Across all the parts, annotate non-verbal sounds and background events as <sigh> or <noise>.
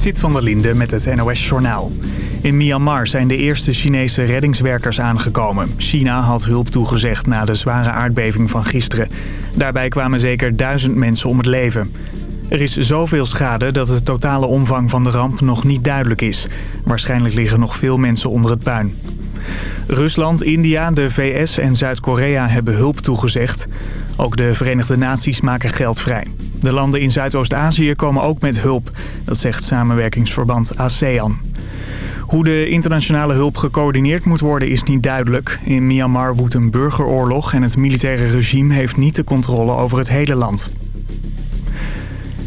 Zit van der Linde met het NOS-journaal. In Myanmar zijn de eerste Chinese reddingswerkers aangekomen. China had hulp toegezegd na de zware aardbeving van gisteren. Daarbij kwamen zeker duizend mensen om het leven. Er is zoveel schade dat de totale omvang van de ramp nog niet duidelijk is. Waarschijnlijk liggen nog veel mensen onder het puin. Rusland, India, de VS en Zuid-Korea hebben hulp toegezegd. Ook de Verenigde Naties maken geld vrij. De landen in Zuidoost-Azië komen ook met hulp. Dat zegt samenwerkingsverband ASEAN. Hoe de internationale hulp gecoördineerd moet worden is niet duidelijk. In Myanmar woedt een burgeroorlog en het militaire regime heeft niet de controle over het hele land.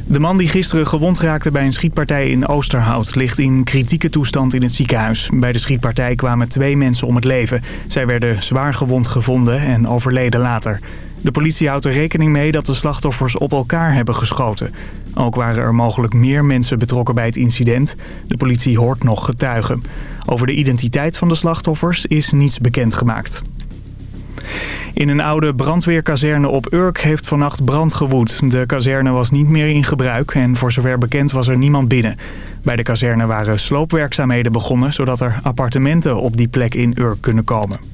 De man die gisteren gewond raakte bij een schietpartij in Oosterhout... ligt in kritieke toestand in het ziekenhuis. Bij de schietpartij kwamen twee mensen om het leven. Zij werden zwaar gewond gevonden en overleden later. De politie houdt er rekening mee dat de slachtoffers op elkaar hebben geschoten. Ook waren er mogelijk meer mensen betrokken bij het incident. De politie hoort nog getuigen. Over de identiteit van de slachtoffers is niets bekendgemaakt. In een oude brandweerkazerne op Urk heeft vannacht brand gewoed. De kazerne was niet meer in gebruik en voor zover bekend was er niemand binnen. Bij de kazerne waren sloopwerkzaamheden begonnen... zodat er appartementen op die plek in Urk kunnen komen.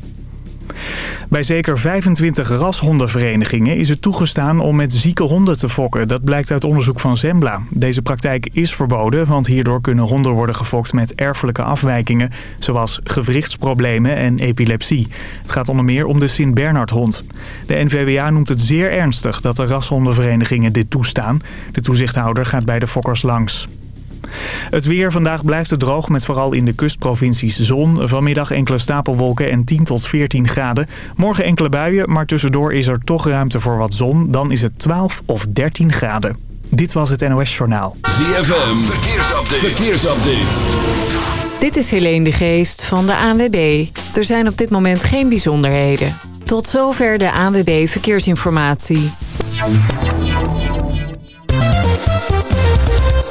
Bij zeker 25 rashondenverenigingen is het toegestaan om met zieke honden te fokken. Dat blijkt uit onderzoek van Zembla. Deze praktijk is verboden, want hierdoor kunnen honden worden gefokt met erfelijke afwijkingen, zoals gewrichtsproblemen en epilepsie. Het gaat onder meer om de Sint-Bernard-hond. De NVWA noemt het zeer ernstig dat de rashondenverenigingen dit toestaan. De toezichthouder gaat bij de fokkers langs. Het weer vandaag blijft het droog met vooral in de kustprovincies zon. Vanmiddag enkele stapelwolken en 10 tot 14 graden. Morgen enkele buien, maar tussendoor is er toch ruimte voor wat zon. Dan is het 12 of 13 graden. Dit was het NOS Journaal. ZFM, verkeersupdate. verkeersupdate. Dit is Helene de Geest van de ANWB. Er zijn op dit moment geen bijzonderheden. Tot zover de ANWB Verkeersinformatie.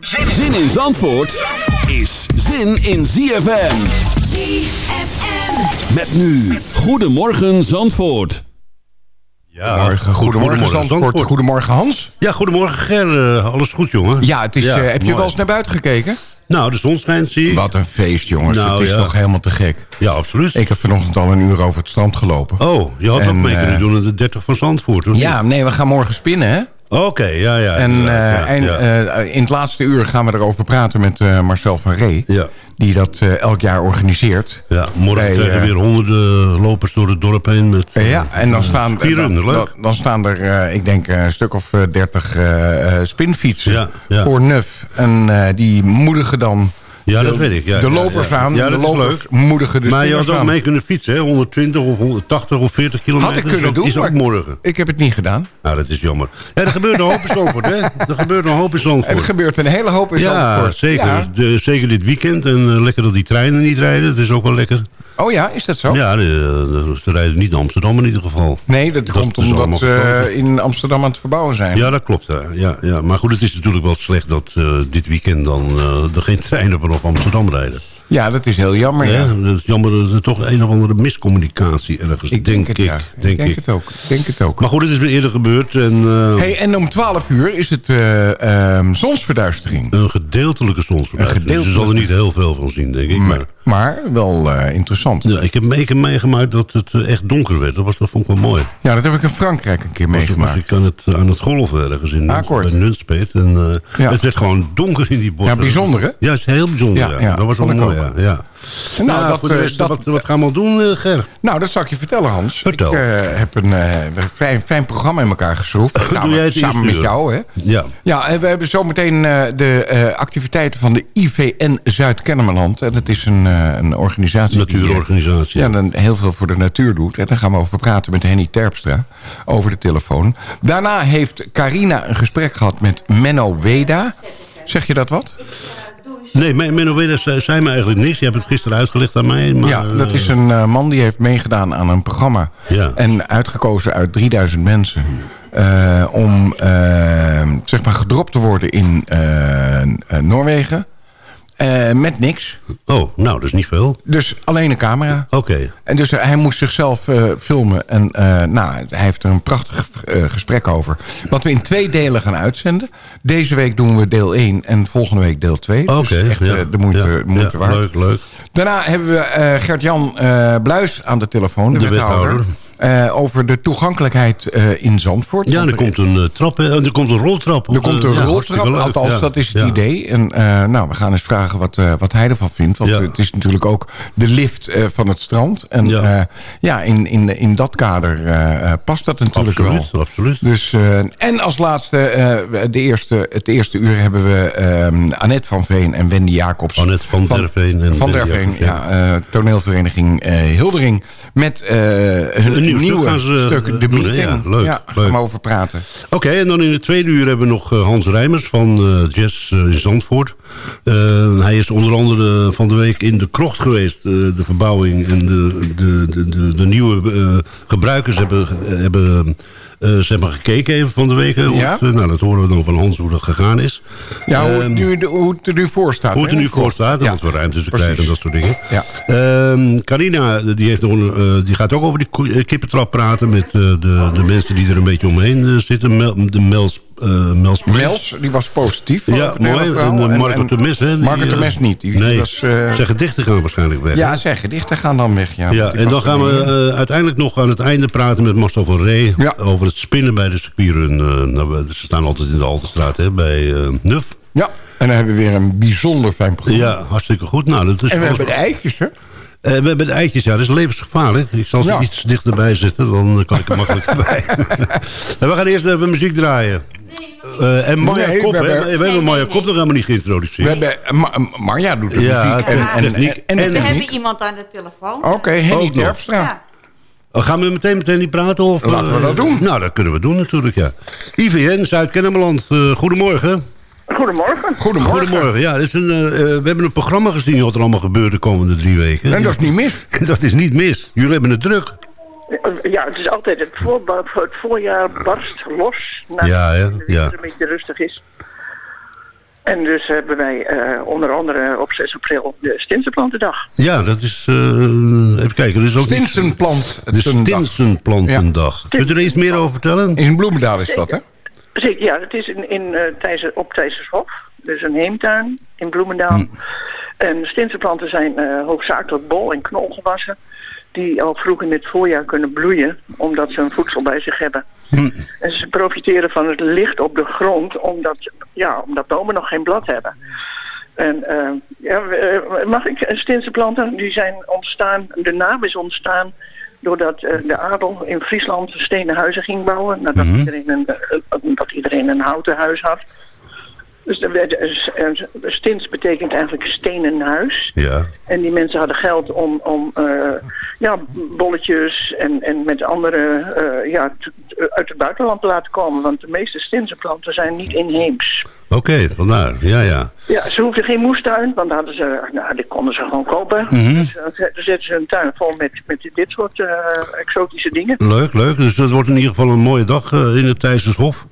Zin in Zandvoort is zin in ZFM. ZFM. Met nu, Goedemorgen Zandvoort. Ja, Goedemorgen, goedemorgen, Zandvoort. Goedemorgen Hans. Ja, goedemorgen Ger. Eh, alles goed, jongen? Ja, het is, Ja, eh, heb je wel eens naar buiten gekeken? Nou, de zon schijnt, zie ik. Wat een feest, jongens. Nou, het is ja. toch helemaal te gek. Ja, absoluut. Ik heb vanochtend al een uur over het strand gelopen. Oh, je had ook En, mee kunnen eh, doen in de 30 van Zandvoort. of Ja, nee, we gaan morgen spinnen, hè? Oké, ja, ja. En, eh, ja, en ja. eh, in het laatste uur gaan we erover praten met eh, Marcel van Ree. Ja. Die dat elk jaar organiseert. ja, morgen bij, krijgen weer honderden lopers door het dorp heen. Met, ja, en dan staan, dan, dan, dan staan er, ik denk, een stuk of dertig spinfietsen Ja, voor nuf. En die moedigen dan Ja, de, dat weet ik. Ja, de lopers ja. aan. Ja, de is lopers leuk. moedigen de maar je had ook aan. mee kunnen fietsen, hè? 120 of 180 of 40 kilometer. Had ik kunnen is ook, doen, Is ook morgen. Ik heb het niet gedaan. Nou, dat is jammer. Ja, er gebeurt een hoop in Zandvoort, hè? Er gebeurt een hoop in En <laughs> er Zandvoort. gebeurt een hele hoop in Ja, Zandvoort. zeker. Ja. De, zeker dit weekend. En eh, lekker dat die treinen niet rijden. Dat is ook wel lekker. Oh ja, is dat zo? Ja, de, de- ze rijden niet naar Amsterdam in ieder geval. Nee, dat, komt omdat ze gesloten. in Amsterdam aan het verbouwen zijn. Ja, dat klopt. Ja, ja. Maar goed, het is natuurlijk wel slecht dat eh, dit weekend dan eh, er geen treinen vanaf Amsterdam rijden. Ja, dat is heel jammer. Ja. Ja, dat is jammer dat er toch een of andere miscommunicatie ergens, Ik denk, denk, het, ik. ja. Denk ik denk ik. het ook. Ik denk het ook. Maar goed, het is weer eerder gebeurd en eh, Hey, en om 12 uur is het eh, ehm, zonsverduistering. een gedeeltelijke zonsverduistering. Een Dus je zal er niet heel veel van zien, denk ik. Maar, Maar, wel eh, interessant. ja, ik heb me- ik heb meegemaakt dat het eh, echt donker werd. Dat, was, dat vond ik wel mooi. Ja, dat heb ik in Frankrijk een keer Was, meegemaakt. ik aan het, aan het golven ergens in Akkoord. bij Nunspeet. En eh, Ja. het werd gewoon donker in die bossen. Ja, bijzonder, hè? Ja, het is heel bijzonder. Ja, dat was wel mooi, ja. Nou, Nou, dat, voor de eh, rest, dat- wat, wat gaan we al doen, eh, Ger? Nou, dat zal ik je vertellen, Hans. Vertel. Ik eh, heb een fijn, fijn programma in elkaar geschroefd. samen jij het samen met jou, hè? Ja. Ja, en we hebben zometeen de activiteiten van de IVN Zuid-Kennemerland. En dat is een, een organisatie... die, Natuurorganisatie. ja, dan heel veel voor de natuur doet. En daar gaan we over praten met Henny Terpstra over de telefoon. Daarna heeft Carina een gesprek gehad met Menno Weda. Zeg je dat wat? Nee, Menno Willers zei me eigenlijk niks. Je hebt het gisteren uitgelegd aan mij. Maar, ja, dat is een uh, man die heeft meegedaan aan een programma. Ja. En uitgekozen uit 3000 mensen. Uh, om uh, zeg maar gedropt te worden in Noorwegen. Uh, met niks. Oh, nou, dat is niet veel. Dus alleen een camera. Oké. Okay. En dus hij moest zichzelf uh, filmen. En uh, nou, hij heeft er een prachtig gesprek over. Wat we in twee delen gaan uitzenden. Deze week doen we deel 1 en volgende week deel 2. Oké. Okay, dus echt ja, de moeite, ja, moeite ja, waard. Leuk, leuk. Daarna hebben we Gert-Jan Bluis aan de telefoon. De, de wethouder. wethouder. Uh, over de toegankelijkheid uh, in Zandvoort. Ja, er komt een uh, trap, er komt een roltrap. Er komt een roltrap, althans ja. dat is het ja. idee. En nou, we gaan eens vragen wat, wat hij ervan vindt. Want het is natuurlijk ook de lift van het strand. En Ja. in, in, in dat kader past dat natuurlijk Absoluut, wel. absoluut. Dus, en als laatste, de eerste, het eerste uur hebben we ehm, Annette van Veen en Wendy Jacobs. Annette van der Veen en Van der Veen, ja. eh, toneelvereniging eh, Hildering. Met eh, hun nieuw stuk nieuwe gaan ze, stuk, eh, De doen, hè? Meeting. Ja, leuk, Ja, gaan leuk. we over praten. Oké, en dan in het tweede uur hebben we nog eh, Hans Rijmers van eh, Jazz in Zandvoort. Eh, hij is onder andere van de week in de krocht geweest. eh, de verbouwing en de, de, de, de, de nieuwe eh, gebruikers hebben, hebben eh, zeg maar gekeken even van de week. hoe Ja. het, nou, dat horen we dan van Hans hoe dat gegaan is. Ja, hoe, het Ehm, nu, hoe het er nu voor staat. Hoe het er nu voor staat, Ja, we ruimte te krijgen en dat soort dingen. Ja. Ehm, Carina, die, heeft nog een, eh, die gaat ook over die kippentrap praten... met eh, de, de mensen die er een beetje omheen eh, zitten. Mel, de Mels, eh Mels die was positief. Ja, mooi. En, En- Marco Temes, hè? Marco Temes niet. Die, nee, was, zijn gedichten gaan waarschijnlijk weg. ja, zijn gedichten gaan dan weg. Ja, Ja, en dan gaan we uiteindelijk nog aan het einde praten met Marcel van Ree... Ja. over het spinnen bij de circuitrun. Nou, ze staan altijd in de Altenstraat, hè, bij Nuf. Ja, en dan hebben we weer een bijzonder fijn programma. Ja, hartstikke goed. Nou, dat is En we hebben de eitjes, hè? Eh, we hebben de eitjes, ja, dat is levensgevaarlijk. Ik zal ze Ja. iets dichterbij zetten, dan kan ik er makkelijk <laughs> bij. we gaan eerst even muziek draaien. Eh, en Maya Nee, Kop, we hebben- We hebben Maya Kop nog helemaal niet geïntroduceerd. We hebben, Ma- Marja doet de Ja, muziek en, en, techniek en, en de en- We hebben iemand aan de telefoon. Oké, Henny. Terpstra. Ja. Oh, gaan we meteen meteen niet praten? Of, Laten we eh, dat doen. Nou, dat kunnen we doen natuurlijk, ja. IVN, Zuid-Kennemerland, goedemorgen. Goedemorgen. Goedemorgen. Goedemorgen, ja. is een, eh, eh, we hebben een programma gezien wat er allemaal gebeurt de komende drie weken. En dat is niet mis. <laughs> dat is niet mis. Jullie hebben het druk. Ja, het is altijd het, voor, het voorjaar barst los. Ja, winter Ja. een beetje rustig is. En dus hebben wij eh, onder andere op 6 april de Stinsenplantendag. Ja, dat is... eh, even kijken, is ook Stinsenplant. De Stinsenplantendag. Kunt u er iets meer over vertellen? In Bloemendaal is dat, hè? Zeker, ja, het is in, in, eh, Thijs, op Thijsershof. Dus een heemtuin in Bloemendaal. Hm. En stinsenplanten zijn eh, hoofdzakelijk bol- en knolgewassen. Die al vroeg in het voorjaar kunnen bloeien, omdat ze een voedsel bij zich hebben. Hm. En ze profiteren van het licht op de grond, omdat, ja, omdat bomen nog geen blad hebben. En eh, ja, mag ik stinsenplanten, die zijn ontstaan, de naam is ontstaan doordat eh, de adel in Friesland stenen huizen ging bouwen. Nadat Mhm. iedereen, een, eh, dat iedereen een houten huis had. Dus er werd, eh, stins betekent eigenlijk stenen huis. Ja. En die mensen hadden geld om, om ja, bolletjes en, en met andere ja, uit het buitenland te laten komen. Want de meeste stinsenplanten zijn niet inheems. Oké, vandaar. Ja, ja. Ja, ze hoefden geen moestuin, want hadden ze, nou, die konden ze gewoon kopen. Mhm. Dus dan dan zetten ze een tuin vol met, met dit soort eh, exotische dingen. Leuk, leuk. Dus dat wordt in ieder geval een mooie dag eh, in het Thijsershof.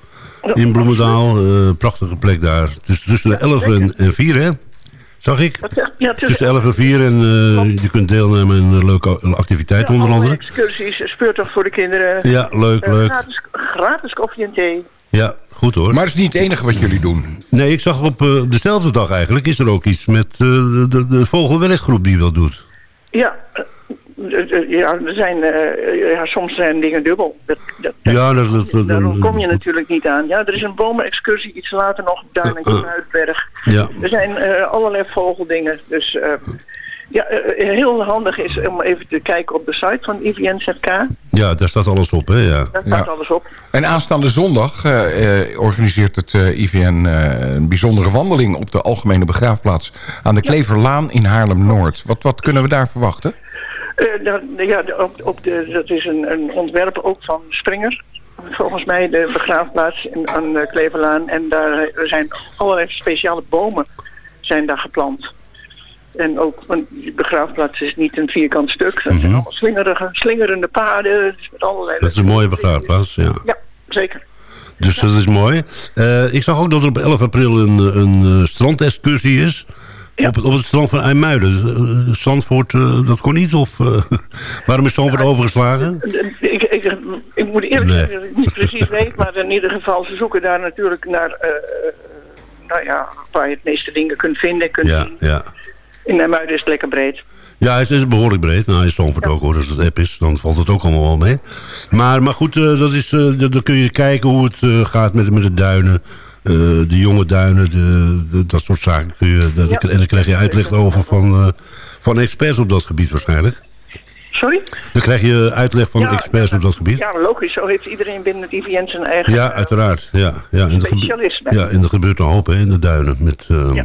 In Bloemendaal. eh, prachtige plek daar. Dus tussen de 11 en, en 4, hè? Zag ik? Ja, Tussen 11 en 4 en eh, je kunt deelnemen aan een leuke activiteit onder andere. excursies, speurtocht voor de kinderen. Ja, leuk, Eh, leuk. gratis, gratis koffie en thee. Ja, goed hoor. Maar het is niet het enige wat jullie doen. Nee, ik zag op eh, dezelfde dag eigenlijk is er ook iets met eh, de, de, de vogelwerkgroep die dat doet. Ja, eh, ja, er zijn, eh, ja, soms zijn dingen dubbel. Dat, dat, Ja, dat, dat, dat- Daarom kom je natuurlijk niet aan. Ja, er is een bomenexcursie iets later nog op Duin en Eh, eh. Kruidberg. Ja. Er zijn eh, allerlei vogeldingen. Dus eh, ja, eh, heel handig is om even te kijken op de site van IVNZK. ja, daar staat alles op, hè? Ja. Daar staat Ja. alles op. En aanstaande zondag eh, eh, organiseert het eh, IVN eh, een bijzondere wandeling... op de Algemene Begraafplaats aan de Kleverlaan in Haarlem-Noord. Wat, wat kunnen we daar verwachten? Eh, dat, ja, op, op de, dat is een, een ontwerp ook van Springer. Volgens mij de begraafplaats in, aan de Kleverlaan. En daar eh, zijn allerlei speciale bomen zijn daar geplant. En ook, want die begraafplaats is niet een vierkant stuk. Dat zijn allemaal slingerige, slingerende paden. Met allerlei Mhm. Dat is een mooie begraafplaats, ja. Ja, zeker. Dus dat is mooi. Eh, ik zag ook dat er op 11 april een, een eh, strandexcursie is. Ja. Op, het- op het strand van IJmuiden. Uh, Zandvoort, eh, dat kon niet? Of eh, <laughs> waarom is Zandvoort overgeslagen? Ik, ik, ik moet eerlijk Nee. zeggen dat ik niet precies weet, maar in ieder geval, ze zoeken daar natuurlijk naar, eh, eh, nou ja, waar je het meeste dingen kunt vinden. Kunt Ja, zien. ja. In Nijmuiden is het lekker breed. Ja, het is behoorlijk breed. Nou, is Zandvoort ook hoor. Als het app is, dan valt het ook allemaal wel mee. Maar, maar goed, eh, dat is, eh, dan kun je kijken hoe het eh, gaat met, met de duinen. De jonge duinen, de, de- dat soort zaken. Kun je, dat, Ja. En dan krijg je uitleg over van, van experts op dat gebied waarschijnlijk. Sorry? Dan krijg je uitleg van Ja, experts op dat gebied. Ja, logisch. Zo heeft iedereen binnen het IVN zijn eigen... Ja, uiteraard. Ja, ja. En. Ja, en er gebeurt een hoop hè, in de duinen. Met eh, Ja.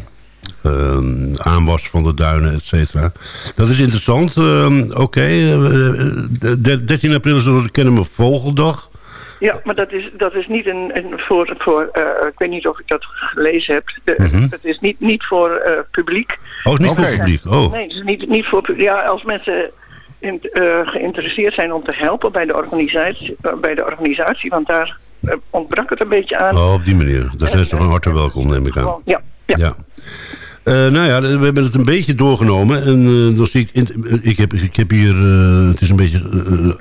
Eh, aanwas van de duinen, et cetera. Dat is interessant. Eh, Oké, eh, eh, de- 13 april is de Kennemer Vogeldag. Ja, maar dat is, dat is niet een, een voor, voor eh, ik weet niet of ik dat gelezen heb. De, Mhm. Het is niet, niet voor eh, publiek. Oh, is niet voor publiek. Oh, Nee, het is niet, niet voor publiek. Ja, als mensen in, eh, geïnteresseerd zijn om te helpen bij de organisatie, eh, bij de organisatie want daar eh, ontbrak het een beetje aan. oh op die manier. Daar zijn ze van harte welkom, neem ik aan. Gewoon, ja, ja. Ja. Eh, nou ja, we hebben het een beetje doorgenomen. En eh, dan zie ik, in- ik, heb, ik heb hier, eh, het is een beetje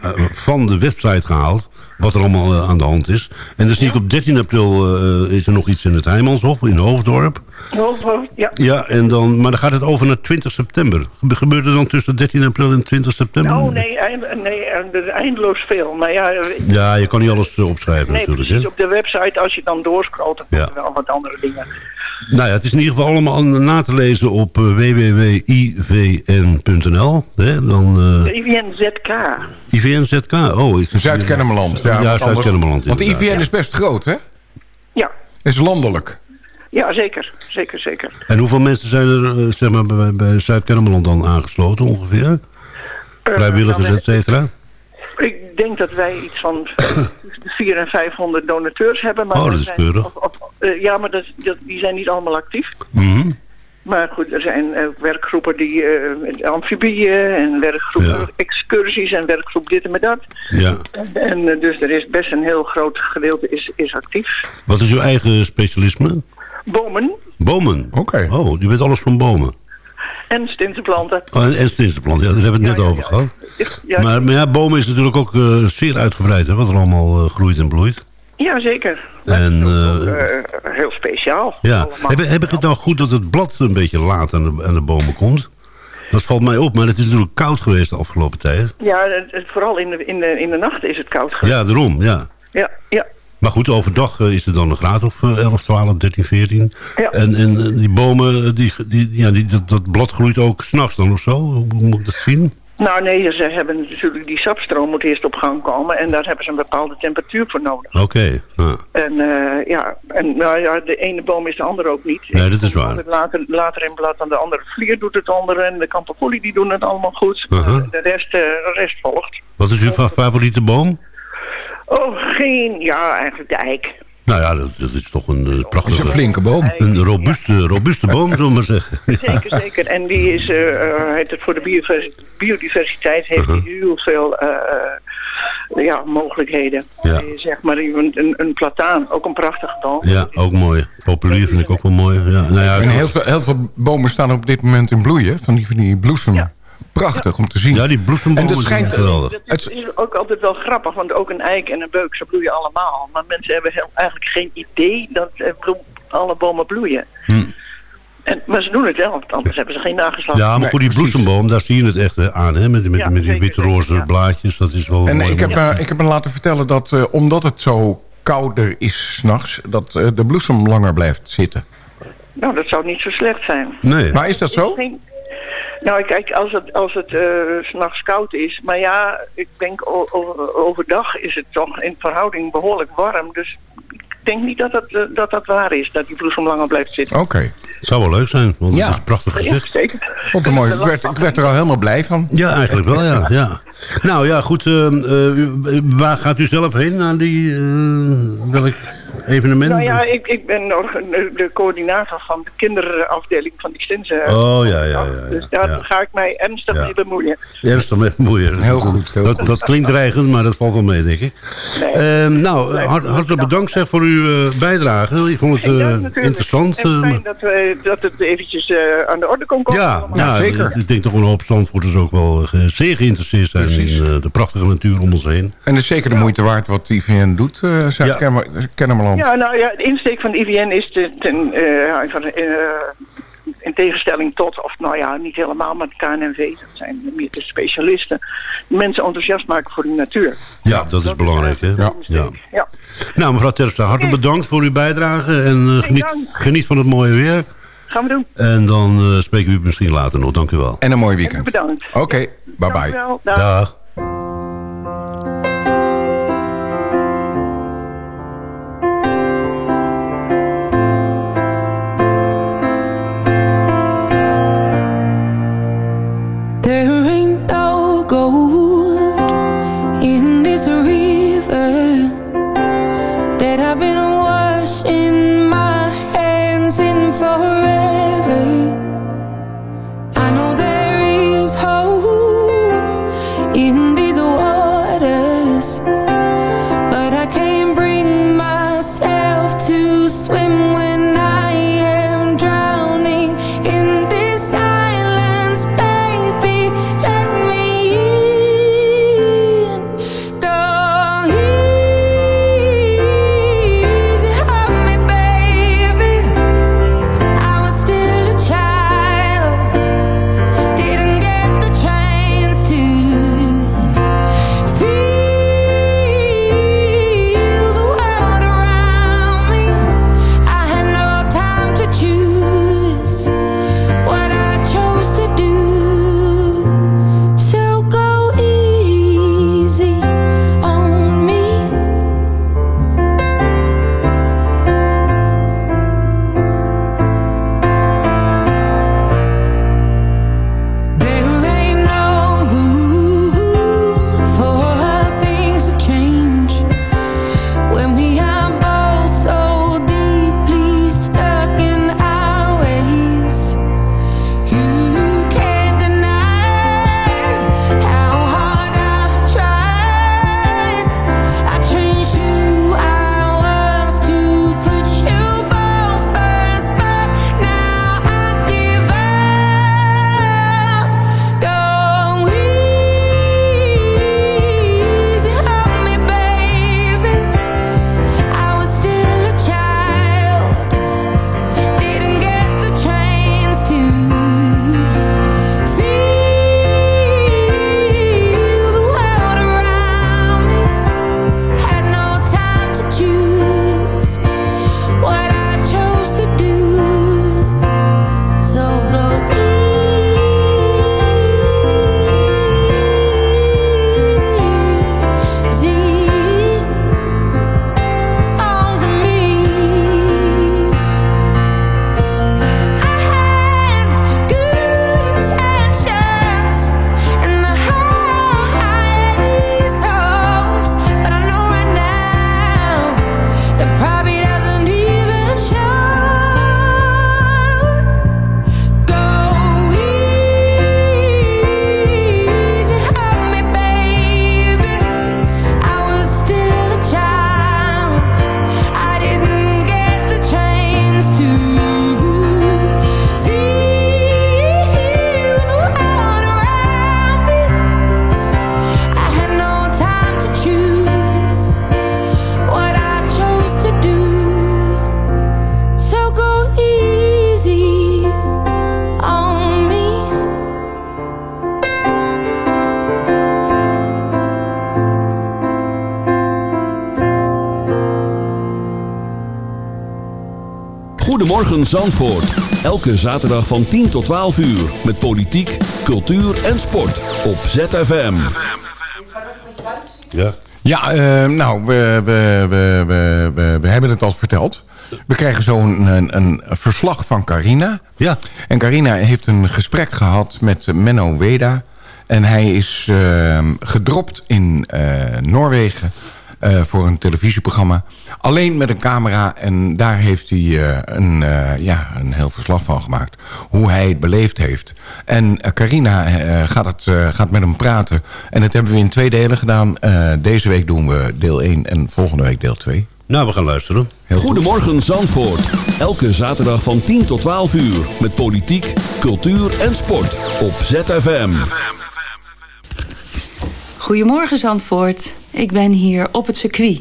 eh, eh, van de website gehaald. Wat er allemaal eh, aan de hand is. En dan zie ik op 13 april eh, is er nog iets in het Heijmanshof in Hoofddorp. Oh, ja. Ja, en dan, maar dan gaat het over naar 20 september. Gebe- Gebeurt er dan tussen 13 april en 20 september? Oh nee, eind, nee, er is eindeloos veel. Maar ja, eh, Ja, je kan niet alles eh, opschrijven nee, natuurlijk. precies Hè? op de website, als je dan doorscrollt, dan Ja. komen er wel wat andere dingen. Nou ja, het is in ieder geval allemaal na te lezen op eh, www.ivn.nl. hè, Dan eh IVN-ZK. IVNZK. Oh, ik Zuid-Kennemerland. Ja, Zuid-Kennemerland. Want de. IVN is best groot, hè? Ja. Is landelijk. ja, zeker. Zeker, zeker. En hoeveel mensen zijn er eh, zeg maar, bij, bij Zuid-Kennemerland dan aangesloten ongeveer? Vrijwilligers, dan, et cetera? Ik denk dat wij iets van <coughs> 400 en 500 donateurs hebben. Maar Oh, dat is zijn- keurig. of- of- eh, ja, maar dat, dat, die zijn niet allemaal actief. Mhm. Maar goed, er zijn eh, werkgroepen die eh amfibieën en werkgroepen Ja. excursies en werkgroep dit en met dat. Ja. En dus er is best een heel groot gedeelte is, is actief. Wat is uw eigen specialisme? Bomen Bomen. Oké. Oh, je weet alles van bomen. En stintenplanten. Oh, en, en ja, daar hebben we het net Ja, over gehad. Maar, maar ja, bomen is natuurlijk ook eh, zeer uitgebreid, hè, wat er allemaal eh, groeit en bloeit. ja zeker. En, Ook, eh, heel speciaal. Ja, heb, heb ik het nou goed dat het blad een beetje laat aan de, aan de bomen komt? Dat valt mij op, maar het is natuurlijk koud geweest de afgelopen tijd. Ja, het- vooral in de, in, de, in de nacht is het koud geweest. Ja, daarom, ja. Ja, ja. Maar goed, overdag eh, is het dan een graad of eh, 11, 12, 13, 14. Ja. En, en eh, die bomen, eh, die, die, ja, die, dat, dat blad groeit ook s'nachts dan of zo? Hoe moet ik dat zien? Nou nee, ze hebben natuurlijk die sapstroom moet eerst op gang komen en daar hebben ze een bepaalde temperatuur voor nodig. Oké, ja. En ja, en nou ja, de ene boom is de andere ook niet. Nee, dat is waar. Later, later in blad dan de andere vlier doet het andere en de kamperfolie die doen het allemaal goed. Uh-huh. de, rest, de rest volgt. Wat is uw fa- favoriete boom? Oh, geen, ja, eigenlijk de eik. Nou ja, dat, dat is toch een eh, Dat is prachtige... een flinke boom. Een robuuste, robuuste boom, zullen we maar zeggen. <laughs> Zeker, zeker. En die is, eh, eh, heeft het voor de biodiversi- biodiversiteit heeft Uh-huh. heel veel ja, mogelijkheden. Ja. Zeg maar een, een, een plataan, ook een prachtige boom. Ja, ook mooi. Populier vind ik ook wel mooi. Ja, nou ja, En heel veel, heel veel bomen staan op dit moment in bloei, hè? Van die, van die bloesem. Ja. Prachtig om te zien. ja die bloesembomen En dat schijnt- geweldig. Dat is, is ook altijd wel grappig, want ook een eik en een beuk, ze bloeien allemaal. Maar mensen hebben heel, eigenlijk geen idee dat eh, bloem- alle bomen bloeien. Hm. En, maar ze doen het wel, want anders hebben ze geen nageslacht. Ja, maar goed, die bloesemboom, daar zie je het echt eh, aan, hè? Met, met, Ja, met die witte roze ja. blaadjes. Dat is wel En mooi. ik heb, ik heb me laten vertellen dat eh, omdat het zo kouder is s'nachts... dat eh, de bloesem langer blijft zitten. Nou, dat zou niet zo slecht zijn. Nee. Maar is dat zo? Geen- Nou, kijk, als het, als het eh, s'nachts koud is. Maar ja, ik denk overdag is het toch in verhouding behoorlijk warm. Dus ik denk niet dat dat, eh, dat, dat waar is, dat die bloesem langer blijft zitten. Oké. Het zou wel leuk zijn, want Ja. het is een prachtig Ja, gezicht. zeker. Vond het mooi. Ik werd, ik werd er al helemaal blij van. Ja, eigenlijk wel, ja. ja. Nou ja, goed. eh, eh, waar gaat u zelf heen? Naar die, eh, welk evenement? Nou ja, ik, ik ben nog de, coördinator van de kinderafdeling van Extense. Oh, ja, ja, ja, ja. Dus daar Ja. ga ik mij ernstig Ja. mee bemoeien. Ernstig met moeien. Heel goed, heel dat, goed. dat klinkt dreigend, maar dat valt wel mee, denk ik. Nee. Ehm, nou, Nee, hart- hartelijk bedankt zeg, voor uw eh, bijdrage. Ik vond het eh, interessant. En eh, fijn maar- dat, we, dat het eventjes eh, aan de orde kon komen. ja, ja, zeker. Ik, ik denk toch wel een hoop Zandvoorters ook wel zeer geïnteresseerd zijn Precies. in de prachtige natuur om ons heen. En het is zeker de moeite waard wat IVN doet, eh Ja. Ja, nou ja, de insteek van de IVN is te, ten, eh, van, eh, in tegenstelling tot, of nou ja, niet helemaal, maar de KNNV, dat zijn meer de specialisten, mensen enthousiast maken voor de natuur. Ja, dat is belangrijk. Hè? eh, de Ja. Ja. Nou, mevrouw Terpstra, hartelijk bedankt voor uw bijdrage. En geniet, geniet van het mooie weer. gaan we doen. En dan eh, spreken we u misschien later nog. Dank u wel. En een mooi En weekend. bedankt. Oké, bye Dank u bye. wel. Dag. Dag. Zandvoort. Elke zaterdag van 10 tot 12 uur. Met politiek, cultuur en sport. Op ZFM. Ja. Ja, eh, nou, we, we, we, we, we, we hebben het al verteld. We krijgen zo een, een, een verslag van Carina. Ja. En Carina heeft een gesprek gehad met Menno Weda. En hij is eh, gedropt in eh, Noorwegen eh, voor een televisieprogramma. Alleen met een camera en daar heeft hij eh, een, eh, ja, een heel verslag van gemaakt. Hoe hij het beleefd heeft. En eh, Carina gaat, het, eh, gaat met hem praten. En dat hebben we in twee delen gedaan. Eh, deze week doen we deel 1 en volgende week deel 2. Nou, we gaan luisteren. Heel goed. Goedemorgen Zandvoort. Elke zaterdag van 10 tot 12 uur. Met politiek, cultuur en sport. Op ZFM. Goedemorgen Zandvoort. Ik ben hier op het circuit.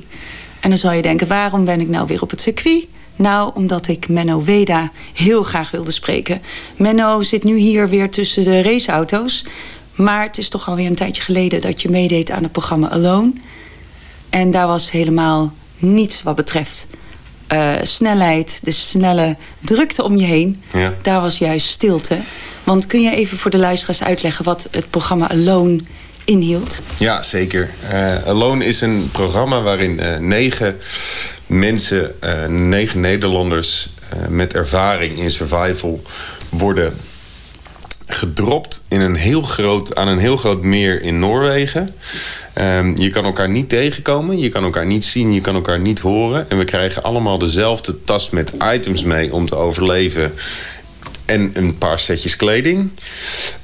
En dan zal je denken, waarom ben ik nou weer op het circuit? Nou, omdat ik Menno Weda heel graag wilde spreken. Menno zit nu hier weer tussen de raceauto's. Maar het is toch alweer een tijdje geleden dat je meedeed aan het programma Alone. En daar was helemaal niets wat betreft eh, snelheid, de snelle drukte om je heen. Ja. Daar was juist stilte. Want kun je even voor de luisteraars uitleggen wat het programma Alone inhield? Ja, zeker. Eh, Alone is een programma waarin eh, negen mensen, eh, negen Nederlanders met ervaring in survival worden gedropt in een heel groot, aan een heel groot meer in Noorwegen. Ehm, je kan elkaar niet tegenkomen, je kan elkaar niet zien, je kan elkaar niet horen. En we krijgen allemaal dezelfde tas met items mee om te overleven. En een paar setjes kleding.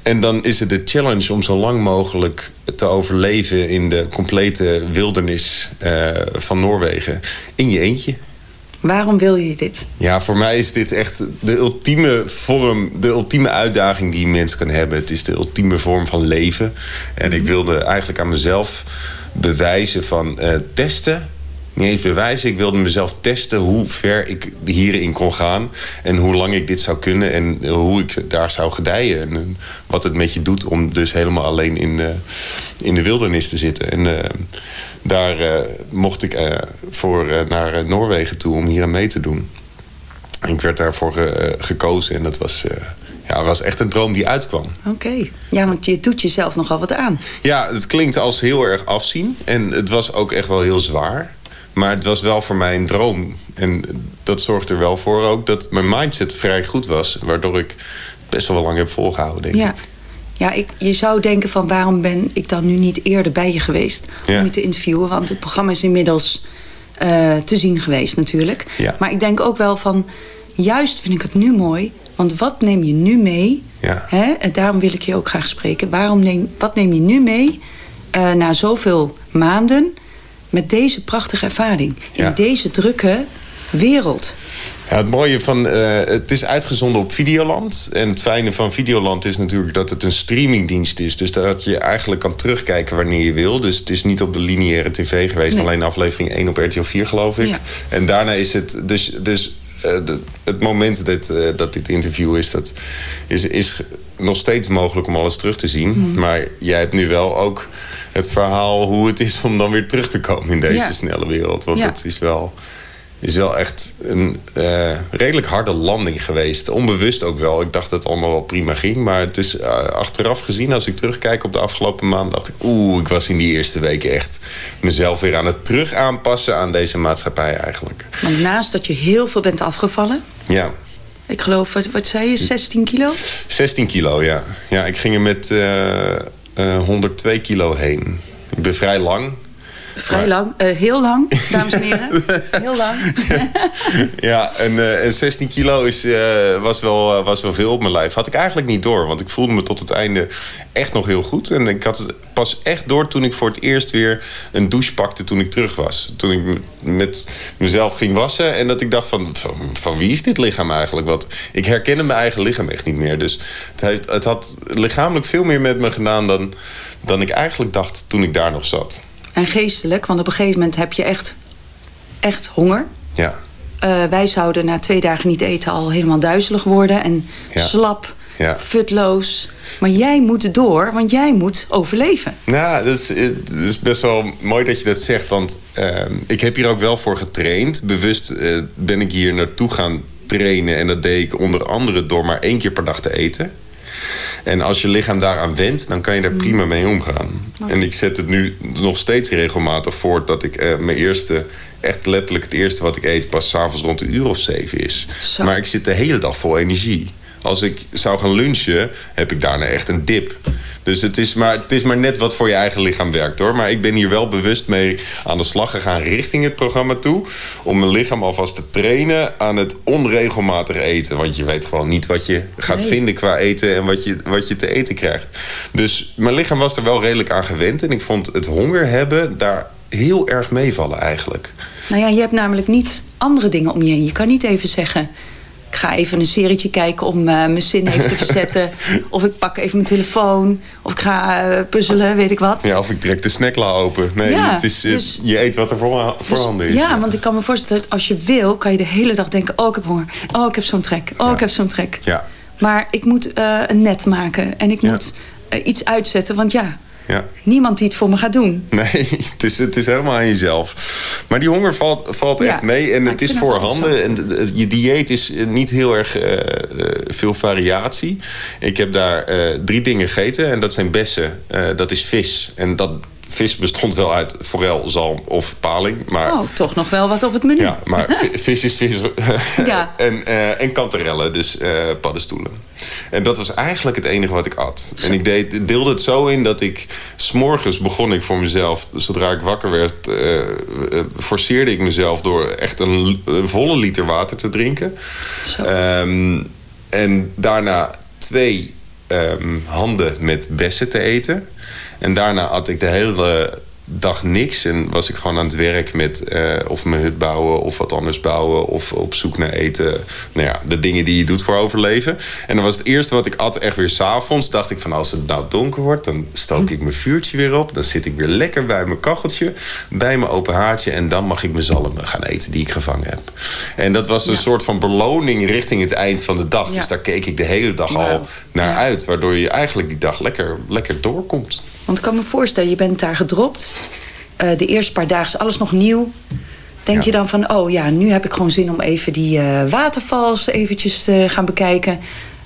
En dan is het de challenge om zo lang mogelijk te overleven in de complete wildernis eh, van Noorwegen. In je eentje. Waarom wil je dit? Ja, voor mij is dit echt de ultieme vorm, de ultieme uitdaging die een mens kan hebben. Het is de ultieme vorm van leven. En ik wilde eigenlijk aan mezelf bewijzen van eh, testen. Niet eens bewijzen, ik wilde mezelf testen hoe ver ik hierin kon gaan. En hoe lang ik dit zou kunnen en hoe ik daar zou gedijen. En eh, wat het met je doet om dus helemaal alleen in, eh, in de wildernis te zitten. En eh, daar eh, mocht ik eh, voor eh, naar eh, Noorwegen toe om hier aan mee te doen. En ik werd daarvoor eh, gekozen en dat was, eh, ja, was echt een droom die uitkwam. Oké. Ja, want je doet jezelf nogal wat aan. Ja, het klinkt als heel erg afzien. En het was ook echt wel heel zwaar. Maar het was wel voor mij een droom. En dat zorgde er wel voor ook dat mijn mindset vrij goed was. Waardoor ik het best wel lang heb volgehouden, denk Ja. ik. Ja, ik, je zou denken van waarom ben ik dan nu niet eerder bij je geweest Ja. om je te interviewen. Want het programma is inmiddels eh, te zien geweest natuurlijk. Ja. Maar ik denk ook wel van, juist vind ik het nu mooi. Want wat neem je nu mee? Ja. Hè? En daarom wil ik je ook graag spreken. Waarom neem, wat neem je nu mee eh, na zoveel maanden met deze prachtige ervaring? In Ja. deze drukke wereld. Ja, het mooie van eh, het is uitgezonden op Videoland. En het fijne van Videoland is natuurlijk dat het een streamingdienst is. Dus dat je eigenlijk kan terugkijken wanneer je wil. Dus het is niet op de lineaire tv geweest. Nee. Alleen aflevering 1 op RTL 4 geloof ik. Ja. En daarna is het dus. dus eh, de- het moment dat, eh, dat dit interview is, dat is, is nog steeds mogelijk om alles terug te zien. Mhm. Maar jij hebt nu wel ook het verhaal hoe het is om dan weer terug te komen in deze Ja. snelle wereld. Want Ja. dat is wel is wel echt een eh, redelijk harde landing geweest. Onbewust ook wel. Ik dacht dat het allemaal wel prima ging. Maar het is eh, achteraf gezien, als ik terugkijk op de afgelopen maand... dacht ik, oeh, ik was in die eerste weken echt mezelf weer aan het terug aanpassen... aan deze maatschappij eigenlijk. Want naast dat je heel veel bent afgevallen. Ja, Ik geloof, wat, zei je, 16 kilo? 16 kilo, ja. Ja, ik ging er met eh, eh, 102 kilo heen. Ik ben vrij lang. Vrij Maar- lang, eh, heel lang, dames en heren. <laughs> Heel lang. Ja, en, eh, en 16 kilo is, eh, was, wel, eh, was wel veel op mijn lijf. Had ik eigenlijk niet door, want ik voelde me tot het einde echt nog heel goed. En ik had het pas echt door toen ik voor het eerst weer een douche pakte toen ik terug was. Toen ik met mezelf ging wassen en dat ik dacht van, van, van wie is dit lichaam eigenlijk? Want ik herkende mijn eigen lichaam echt niet meer. Dus het, heeft, het had lichamelijk veel meer met me gedaan dan, dan ik eigenlijk dacht toen ik daar nog zat. En geestelijk, want op een gegeven moment heb je echt, echt honger. Ja. Eh, wij zouden na twee dagen niet eten al helemaal duizelig worden. En Ja. slap, Ja. futloos. Maar jij moet door, want jij moet overleven. Nou, dat is, het is best wel mooi dat je dat zegt. Want ehm, ik heb hier ook wel voor getraind. Bewust eh, ben ik hier naartoe gaan trainen. En dat deed ik onder andere door maar één keer per dag te eten. En als je lichaam daaraan wendt, dan kan je daar prima mee omgaan. En ik zet het nu nog steeds regelmatig voort dat ik eh, mijn eerste, echt letterlijk het eerste wat ik eet, pas s'avonds rond een uur of zeven is. Zo. Maar ik zit de hele dag vol energie. Als ik zou gaan lunchen, heb ik daarna echt een dip. Dus het is, maar, het is maar net wat voor je eigen lichaam werkt hoor. Maar ik ben hier wel bewust mee aan de slag gegaan richting het programma toe. Om mijn lichaam alvast te trainen aan het onregelmatig eten. Want je weet gewoon niet wat je gaat Nee. vinden qua eten en wat je, wat je te eten krijgt. Dus mijn lichaam was er wel redelijk aan gewend. En ik vond het honger hebben daar heel erg meevallen eigenlijk. Nou ja, je hebt namelijk niet andere dingen om je heen. Je kan niet even zeggen... ik ga even een serietje kijken om eh, mijn zin even te <laughs> verzetten. of ik pak even mijn telefoon. Of ik ga eh, puzzelen, weet ik wat. Ja, of ik trek de snackla open. Nee, Ja, het is, het- dus- je eet wat er voor, voorhanden is. Ja, want ik kan me voorstellen dat als je wil... kan je de hele dag denken... oh, ik heb honger. Oh, ik heb zo'n trek. Oh, ik heb zo'n trek. Ja, Maar ik moet eh, een net maken. En ik moet iets uitzetten. Want ja, ja. niemand die het voor me gaat doen. Nee, het is, het is helemaal aan jezelf. Maar die honger valt, valt Ja, echt mee. En het is voorhanden. En je dieet is niet heel erg eh, eh, veel variatie. Ik heb daar eh, drie dingen gegeten. En dat zijn bessen. Dat is vis. En dat vis bestond wel uit forel, zalm of paling. Maar Oh, toch nog wel wat op het menu. Ja, maar vi- <laughs> vis is vis. Ja. <laughs> en, eh, en kanterellen, dus eh, paddenstoelen. En dat was eigenlijk het enige wat ik at. En ik deed, deelde het zo in dat ik... S'morgens begon ik voor mezelf, zodra ik wakker werd... eh, forceerde ik mezelf door echt een volle liter water te drinken. Ehm, en daarna twee ehm, handen met bessen te eten. En daarna at ik de hele dag niks. En was ik gewoon aan het werk met eh, of mijn hut bouwen of wat anders bouwen. Of op zoek naar eten. Nou ja, de dingen die je doet voor overleven. En dan was het eerste wat ik at echt weer s'avonds. Dacht ik van als het nou donker wordt, dan stook ik mijn vuurtje weer op. Dan zit ik weer lekker bij mijn kacheltje. Bij mijn open haartje. En dan mag ik mijn zalmen gaan eten die ik gevangen heb. En dat was een soort van beloning richting het eind van de dag. Ja. Dus daar keek ik de hele dag al naar uit. Waardoor je eigenlijk die dag lekker, lekker doorkomt. Want ik kan me voorstellen, je bent daar gedropt. Eh, de eerste paar dagen is alles nog nieuw. Denk Ja. je dan van, oh ja, nu heb ik gewoon zin om even die eh, watervals eventjes te gaan bekijken.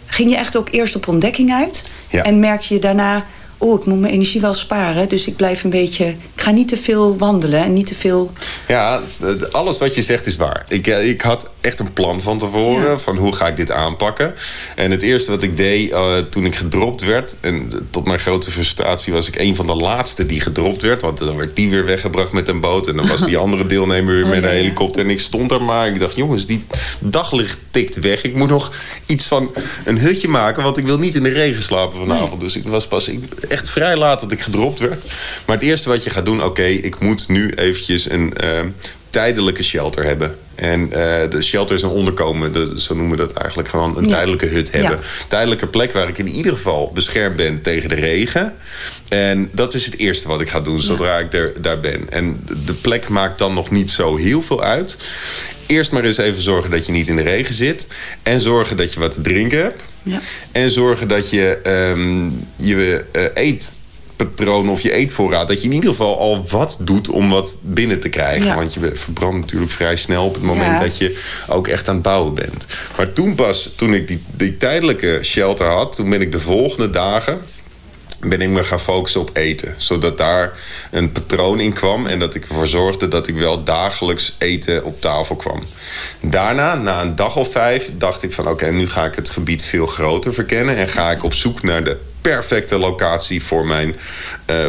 Ging je echt ook eerst op ontdekking uit? Ja. En merkte je daarna, oh, ik moet mijn energie wel sparen. Dus ik blijf een beetje, ik ga niet te veel wandelen en niet te veel... Ja, eh, alles wat je zegt is waar. Ik, eh, ik had echt een plan van tevoren Ja. van hoe ga ik dit aanpakken. En het eerste wat ik deed eh, toen ik gedropt werd... en tot mijn grote frustratie was ik een van de laatste die gedropt werd. Want dan werd die weer weggebracht met een boot... en dan was die <laughs> andere deelnemer weer Oh, met een ja. helikopter. En ik stond er maar. Ik dacht, jongens, die daglicht tikt weg. Ik moet nog iets van een hutje maken... want ik wil niet in de regen slapen vanavond. Dus ik was pas ik, echt vrij laat dat ik gedropt werd. Maar het eerste wat je gaat doen... oké, ik moet nu eventjes een eh, tijdelijke shelter hebben. En eh, de shelter is een onderkomen. De, zo noemen we dat eigenlijk gewoon een Ja. tijdelijke hut hebben. Ja. Tijdelijke plek waar ik in ieder geval beschermd ben tegen de regen. En dat is het eerste wat ik ga doen zodra ik er, daar ben. En de plek maakt dan nog niet zo heel veel uit. Eerst maar eens even zorgen dat je niet in de regen zit. En zorgen dat je wat te drinken hebt. Ja. En zorgen dat je ehm, je eh, eetpatroon of je eetvoorraad... dat je in ieder geval al wat doet om wat binnen te krijgen. Ja. Want je verbrandt natuurlijk vrij snel op het moment Ja. dat je ook echt aan het bouwen bent. Maar toen pas, toen ik die, die tijdelijke shelter had... toen ben ik de volgende dagen ben ik me gaan focussen op eten. Zodat daar een patroon in kwam. En dat ik ervoor zorgde dat ik wel dagelijks eten op tafel kwam. Daarna, na een dag of vijf, dacht ik van... oké, nu ga ik het gebied veel groter verkennen. En ga ik op zoek naar de perfecte locatie voor mijn... eh,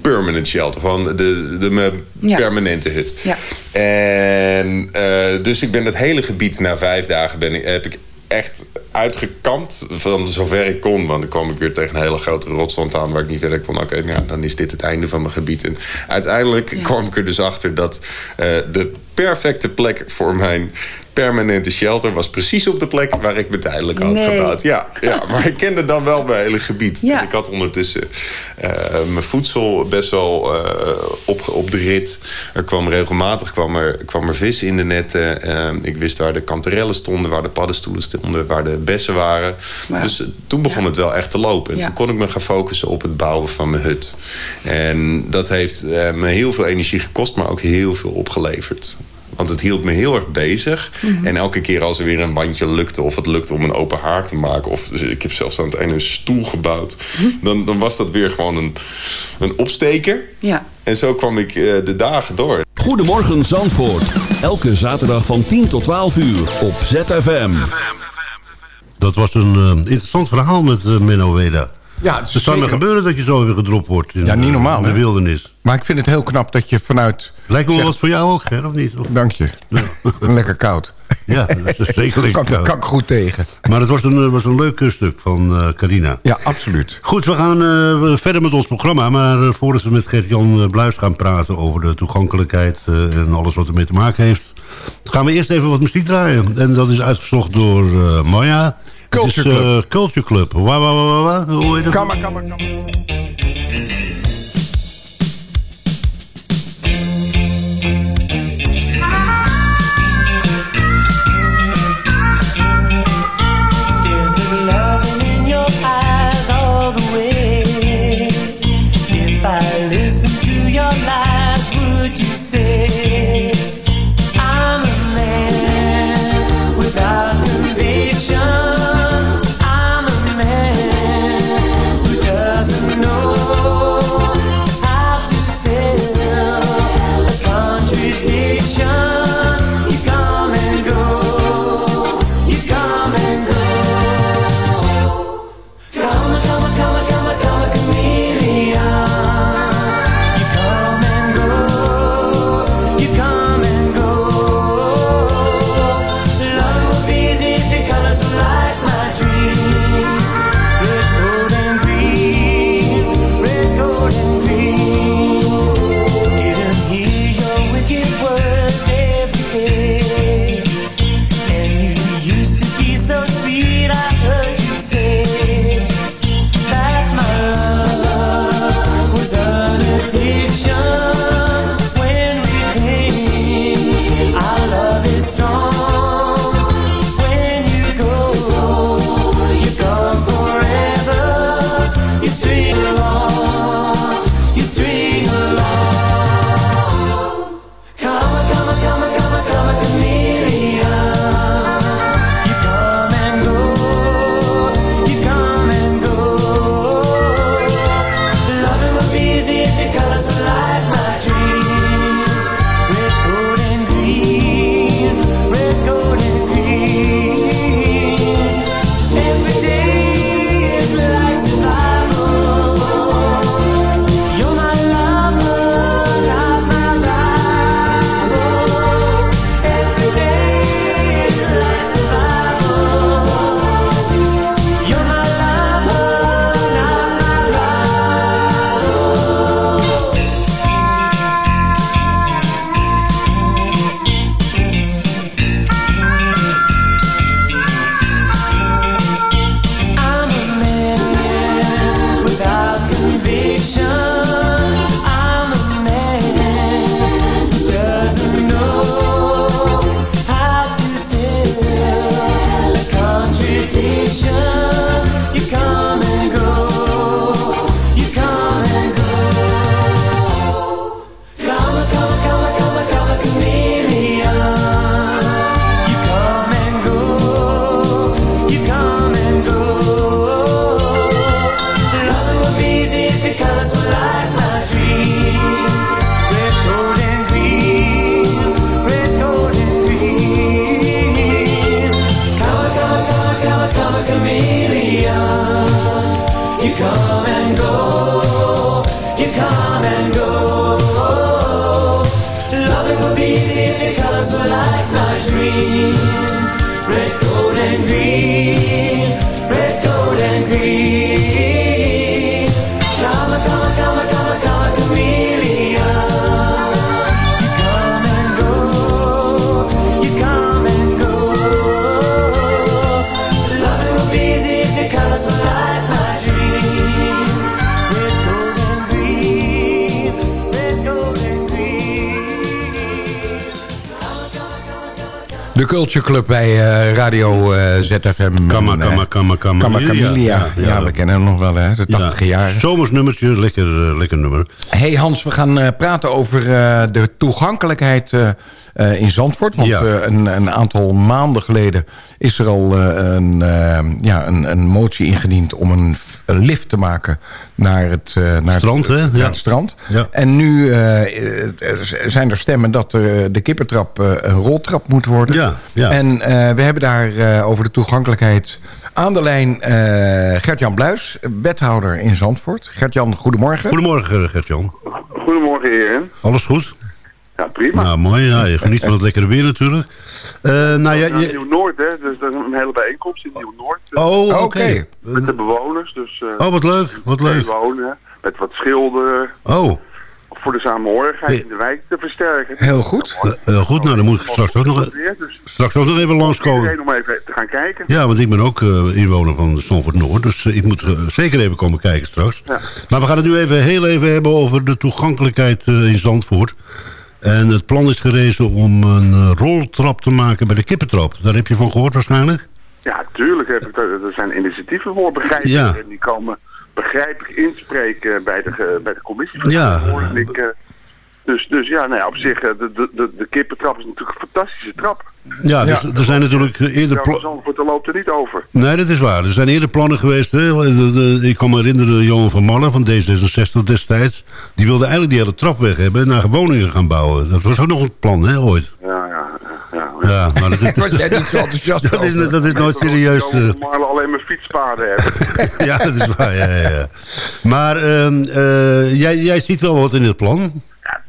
permanent shelter, gewoon de, de, mijn Ja. permanente hut. Ja. En eh, dus ik ben het hele gebied na vijf dagen ben ik, heb ik echt uitgekampt van zover ik kon. Want dan kwam ik weer tegen een hele grote rotswand aan waar ik niet verder kon. Oké, nou, dan is dit het einde van mijn gebied. En uiteindelijk kwam ik er dus achter dat eh, de perfecte plek voor mijn permanente shelter was precies op de plek waar ik me tijdelijk had Nee. gebouwd. Ja, <laughs> ja, maar ik kende dan wel mijn hele gebied. Ja. En ik had ondertussen eh, mijn voedsel best wel eh, op, op de rit. Er kwam regelmatig kwam er, kwam er vis in de netten. Eh, ik wist waar de kanterellen stonden, waar de paddenstoelen stonden, waar de bessen waren. Dus toen begon het wel echt te lopen. En toen kon ik me gaan focussen op het bouwen van mijn hut. En dat heeft me heel veel energie gekost, maar ook heel veel opgeleverd. Want het hield me heel erg bezig. Mhm. En elke keer als er weer een bandje lukte... of het lukte om een open haard te maken... of dus ik heb zelfs aan het einde een stoel gebouwd... Mhm. dan, dan was dat weer gewoon een, een opsteker. Ja. En zo kwam ik eh, de dagen door. Goedemorgen Zandvoort. Elke zaterdag van 10 tot 12 uur op ZFM. Dat was een eh, interessant verhaal met eh, Menno Weda. Ja, het zou maar gebeuren dat je zo weer gedropt wordt. In, Ja, niet de- normaal, In de hè? wildernis. Maar ik vind het heel knap dat je vanuit... Lijkt me wel wat voor jou ook, Ger, of niet? Of- Dank je. <laughs> Lekker koud. Ja, dat is zeker lekker <laughs> Kan, koud. kan ik goed tegen. Maar het was een, eh, was een leuk eh, stuk van eh, Carina. Ja, absoluut. Goed, we gaan eh, verder met ons programma. Maar voordat we met Gert-Jan Bluis gaan praten over de toegankelijkheid en alles wat ermee te maken heeft... gaan we eerst even wat muziek draaien. En dat is uitgezocht door Maya. Culture is, eh, Club. Culture Club. Wa, wa, wa, wa. Hoe heet dat? De Culture Club bij eh, Radio eh, ZFM. Kamma, En, eh, kamma, kamma. Kamma Camellia. Ja, Ja, ja. we kennen hem nog wel, hè? De 80 jaar. Zomers nummertje, lekker, lekker nummer. Hey Hans, we gaan praten over de toegankelijkheid in Zandvoort. Want Ja. een, een aantal maanden geleden is er al een, ja, een, een motie ingediend... om een, een lift te maken naar het, eh, naar Strand, het, hè? Ja. het strand. Ja. En nu eh, zijn er stemmen dat eh, de kippertrap eh, een roltrap moet worden. Ja, ja. En eh, we hebben daar eh, over de toegankelijkheid Aan de lijn eh, Gert-Jan Bluis, wethouder in Zandvoort. Gert-Jan, goedemorgen. Goedemorgen, Gert-Jan. Goedemorgen, heren. Alles goed? Ja, prima. Nou, mooi. Ja, je geniet van het lekkere weer natuurlijk. Eh, nou, ja, je- Nieuw-Noord, hè. Dus dat is een hele bijeenkomst in Nieuw-Noord. eh, Oh, oké. Met de bewoners, dus... eh, Oh, wat leuk, wat leuk. Wonen, met wat schilderen. Oh, Voor de samenhorigheid in de wijk te versterken. Heel goed. eh, goed. Nou, dan moet ik straks ook nog, Dus straks ook nog even langskomen. om even te gaan kijken. Ja, want ik ben ook eh, inwoner van Stamford Noord. Dus ik moet zeker even komen kijken straks. Ja. Maar we gaan het nu even heel even hebben over de toegankelijkheid eh, in Zandvoort. En het plan is gerezen om een eh, roltrap te maken bij de kippentrap. Daar heb je van gehoord waarschijnlijk? Ja, tuurlijk heb ik er, er zijn initiatieven voor, begrijp ik. Ja. En die komen, begrijp ik, inspreken bij de, bij de commissie. Ja. En ik, dus, dus ja, nou ja, op zich, eh, de, de, de, de kippentrap is natuurlijk een fantastische trap. Ja, dus, er zijn natuurlijk eh, eerder... pla- Zandvoort, daar loopt er niet over. Nee, dat is waar. Er zijn eerder plannen geweest. Hè? De- de- ik kan me herinneren, Johan van Malle van D66 destijds... die wilde eigenlijk die hele trap weg hebben en naar woningen gaan bouwen. Dat was ook nog een plan, hè, ooit. Ja, ja, ja. Ja, maar dat <laughs> is, Was jij niet zo enthousiast <laughs> dat is, over? dat is nooit serieus. eh, van Marle alleen maar fietspaden hebben. <laughs> ja, dat is waar. Ja, ja, ja. Maar ehm, eh, jij, jij ziet wel wat in het plan.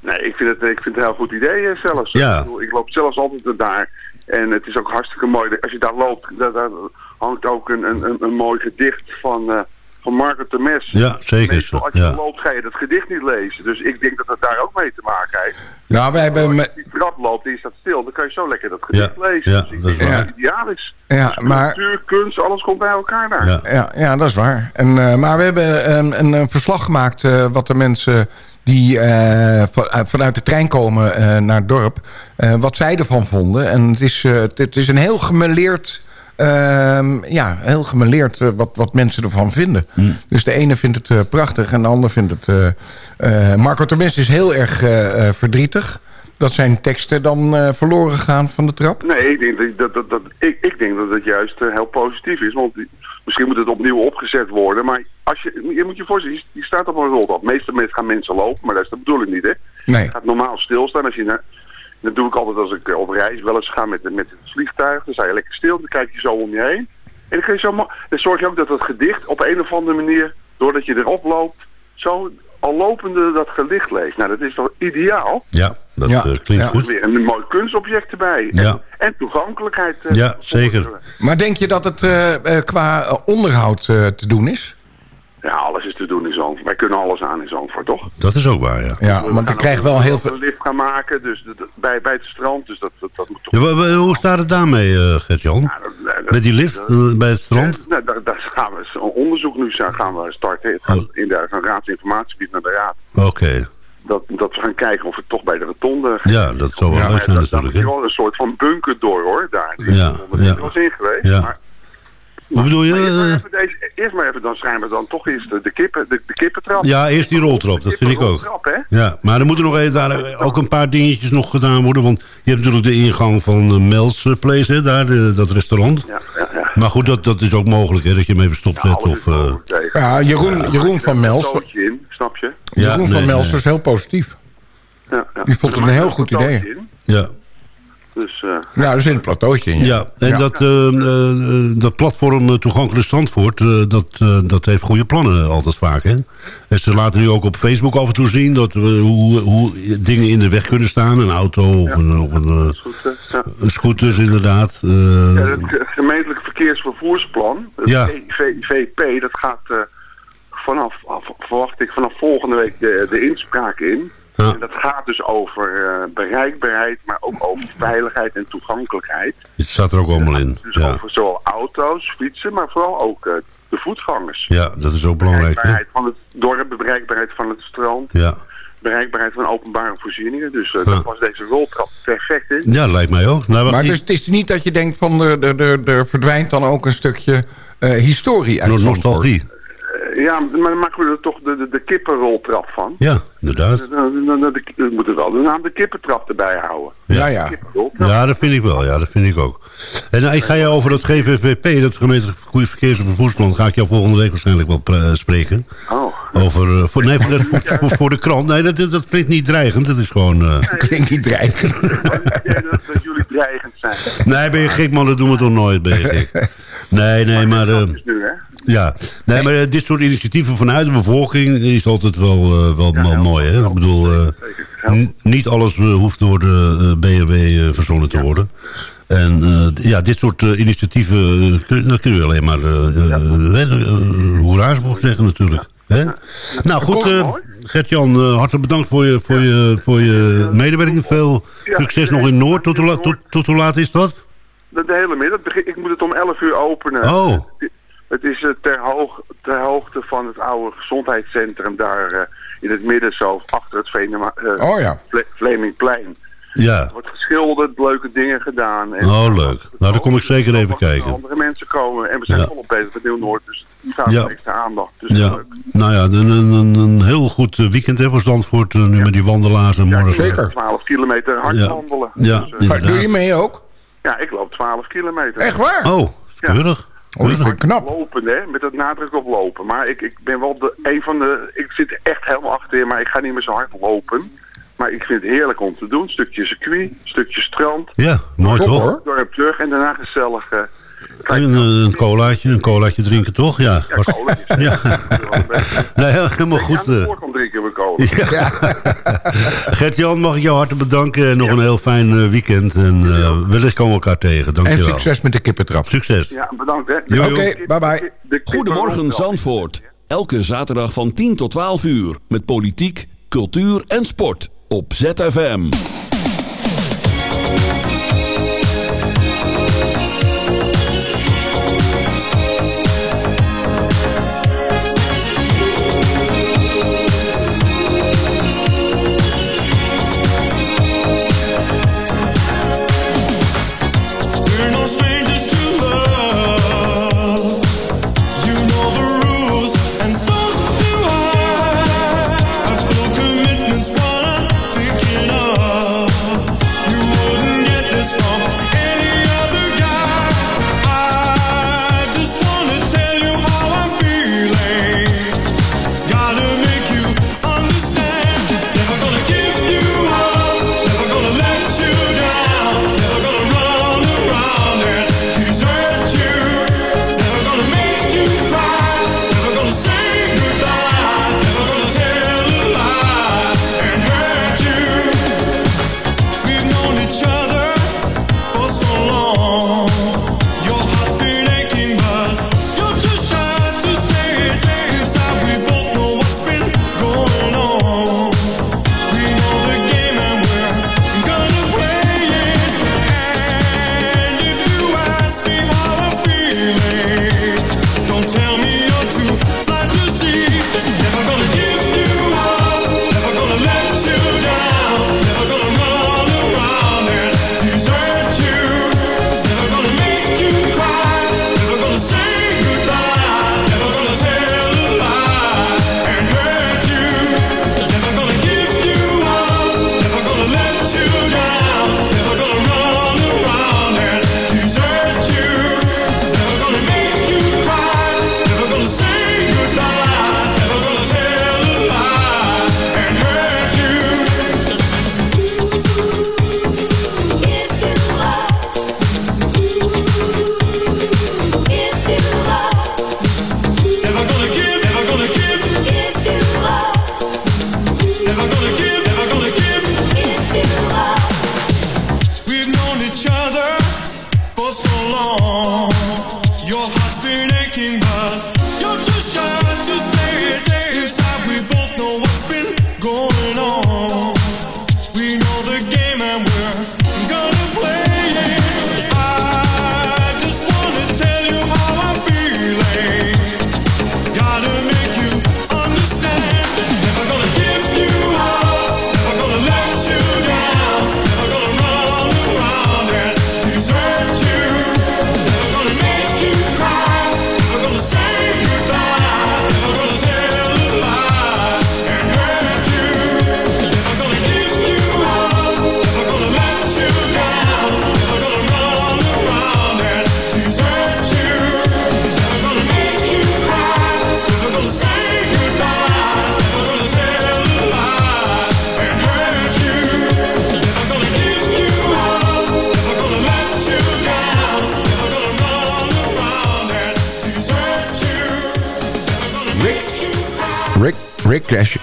Nee, ik vind het, ik vind het een heel goed idee eh, zelfs. Ja. Ik, bedoel, ik loop zelfs altijd daar. En het is ook hartstikke mooi. Als je daar loopt, daar, daar hangt ook een, een, een, een mooi gedicht van, eh van Margaret de Mes. Ja, zeker. Meestal als je Ja. loopt ga je dat gedicht niet lezen. Dus ik denk dat het daar ook mee te maken heeft. Nou, wij hebben... Als je die trap loopt en je staat stil, dan kan je zo lekker dat gedicht Ja, lezen. ja, dus ik dat is waar. dat het ideaal is. Ja, maar... Cultuur, kunst, alles komt bij elkaar daar. Ja. Ja, ja, dat is waar. En, eh, maar we hebben ehm, een, een verslag gemaakt eh, wat de mensen die eh, uit- vanuit de trein komen eh, naar het dorp, eh, wat zij ervan vonden. En het is, eh, het, is een heel gemeleerd, ehm, ja, heel gemeleerd eh, wat, wat mensen ervan vinden. Dus de ene vindt het eh, prachtig en de ander vindt het... eh, eh, Marco Termes is heel erg eh, eh, verdrietig dat zijn teksten dan eh, verloren gaan van de trap. Nee, ik denk dat, dat, dat, dat- ik, ik denk dat het juist eh, heel positief is. Want misschien moet het opnieuw opgezet worden. Maar als je, je moet je voorstellen, je, staat op een roltrap. Meestal gaan mensen lopen, maar dat is de bedoeling niet, hè? Nee. Je gaat normaal stilstaan. Als je naar, dat doe ik altijd als ik eh, op reis wel eens ga met, met het vliegtuig. Dan sta je lekker stil, dan kijk je zo om je heen. En dan, ga je zo, dan zorg je ook dat het gedicht op een of andere manier, doordat je erop loopt, zo al lopende dat gedicht leest. Nou, dat is toch ideaal? Ja, dat Ja, eh, klinkt ja. goed. Weer een mooi kunstobject erbij. Ja. En, en toegankelijkheid. eh, Ja, zeker. Maar denk je dat het eh, eh, qua onderhoud eh, te doen is? Ja, alles is te doen in Zandvoort. Wij kunnen alles aan in Zandvoort, toch? Dat is ook waar, ja. Ja, We want ik krijg wel heel veel... lift gaan maken, dus bij, bij het strand. Dus dat, dat, dat moet toch... Ja, hoe staat het daarmee, eh Gert-Jan? Ja, Met die lift dat- bij het strand? Nou, daar, daar gaan we een onderzoek nu gaan we starten. Het gaat Oh. in de van naar de raad. Oké. Dat, dat we gaan kijken of het toch bij de rotonde... Ja, dat zou wel Ja, leuk zijn Daar natuurlijk. moet je hè? wel een soort van bunker door, hoor. Daar. Ja, Ik ben ja. er wel eens in geweest. Ja. Maar, Hoe bedoel je? maar eerst, maar even deze, eerst maar even, dan schijnen we dan toch eens de, de, kippen, de, de kippentrap. Ja, eerst die roltrap, dat vind ik ook. Ja, maar er moeten nog even daar ook een paar dingetjes nog gedaan worden. Want je hebt natuurlijk de ingang van Mel's eh, Place, hè, daar, eh, dat restaurant. Ja, ja, ja. Maar goed, dat, dat is ook mogelijk, hè, dat je hem even stopzet. of, is eh. Ja, Jeroen, Jeroen van Mels, snap je? ja, Jeroen van nee, Mels nee. was heel positief. Ja, ja. Die vond het Er een heel goed idee. in, ja. Dus, eh, Nou, er zit een plateautje in. Ja, en Dat, eh, eh, dat platform Toegankelijk Zandvoort, eh, dat, eh, dat heeft goede plannen altijd vaak. Hè? En ze laten nu ook op Facebook af en toe zien dat, we hoe, hoe dingen in de weg kunnen staan. Een auto of een, of een, ja. een scooters inderdaad. eh, Ja, het ge- gemeentelijk verkeersvervoersplan, het Ja. V- VP, dat gaat eh, vanaf, af- verwacht ik, vanaf volgende week de, de inspraak in. Ja. En dat gaat dus over eh, bereikbaarheid, maar ook over <laughs> veiligheid en toegankelijkheid. het staat er ook allemaal in. Dus Ja, over zowel auto's, fietsen, maar vooral ook eh, de voetgangers. ja dat is ook belangrijk. Hè? Bereikbaarheid van het dorp, de bereikbaarheid van het strand, Ja. bereikbaarheid van openbare voorzieningen. Dus eh, Ja. dat was deze roltrap perfect in. ja, lijkt mij ook. Nou, Maar het is, het is niet dat je denkt van er, er, er, er verdwijnt dan ook een stukje eh, historie uit no- Zandvoort. nostalgie. Eh, ja, maar dan maken we er toch de, de, de kippenroltrap van. Ja, inderdaad. Dan, dan, de- we moeten wel de naam de kippentrap erbij houden. Ja, ja. Ja, dat vind ik wel. Ja, dat vind ik ook. En nou, ik ga je over dat GVVP, dat gemeentelijk verkeers- en vervoersplan, ga ik jou volgende week waarschijnlijk wel pra- spreken. Oh. Over, eh, voor, nee, voor, de, <laughs> voor, voor de krant. Nee, dat, dat klinkt niet dreigend. Het is gewoon... eh, <laughs> Klinkt niet dreigend. Ja, dat, dat jullie dreigend zijn. nee, ben je gek man, dat doen we toch nooit, ben je gek. <laughs> Nee, nee, maar... eh, Dat nu? Ja, nee, maar eh, dit soort initiatieven vanuit de bevolking is altijd wel, eh, wel, wel mooi. Hè? Ik bedoel, eh, niet alles hoeft door de BMW verzonnen te worden. En ja, dit soort initiatieven, kun, daar kun je alleen maar hoera's voor zeggen natuurlijk. Hè? Nou goed, Gert-Jan, hartelijk bedankt voor je, voor je, voor je medewerking. Veel succes nog in Noord. Tot hoe, tot, tot hoe laat is dat? De, hele middag. Ik moet het om 11 uur openen. Oh. Het is eh, ter, hoog, ter hoogte van het oude gezondheidscentrum daar eh, in het midden zo achter het Venema, eh, Oh ja. Vle- Vlemingplein. Ja. Er wordt geschilderd, leuke dingen gedaan. En Oh, leuk. Nou, daar kom ik zeker even kijken. andere mensen komen. En we zijn Ja. volop bezig met Nieuw-Noord. Dus die vraagt Ja. extra aandacht. Dus Ja, nou ja, een, een, een- een heel goed weekend hè, voor Zandvoort. nu met die wandelaars en morgen. zeker. 12 kilometer hard Ja. wandelen. Ja, Dus. Doe je mee ook? ja, ik loop 12 kilometer. Echt waar? Oh, keurig. Oh, dat vind ik knap. Lopen, hè? Met het nadruk op lopen. Maar ik, ik ben wel de, een van de... Ik zit echt helemaal achterin, maar ik ga niet meer zo hard lopen. Maar ik vind het heerlijk om te doen. Stukje circuit, stukje strand. Ja, mooi toch? Dorp terug en daarna gezellig... En een, een colaatje, een colaatje drinken toch? Ja, ja, Was- cola is ja. <laughs> nee, helemaal goed. de eh. voorkant drinken we cola. <laughs> Gert-Jan, mag ik jou hartelijk bedanken. En nog een heel fijn eh, weekend. En eh, wellicht komen we elkaar tegen. En Dankjewel. succes met de kippentrap. Succes. Ja, bedankt hè. Oké, bye bye. De- Goedemorgen Zandvoort. Elke zaterdag van 10 tot 12 uur. Met politiek, cultuur en sport. Op ZFM.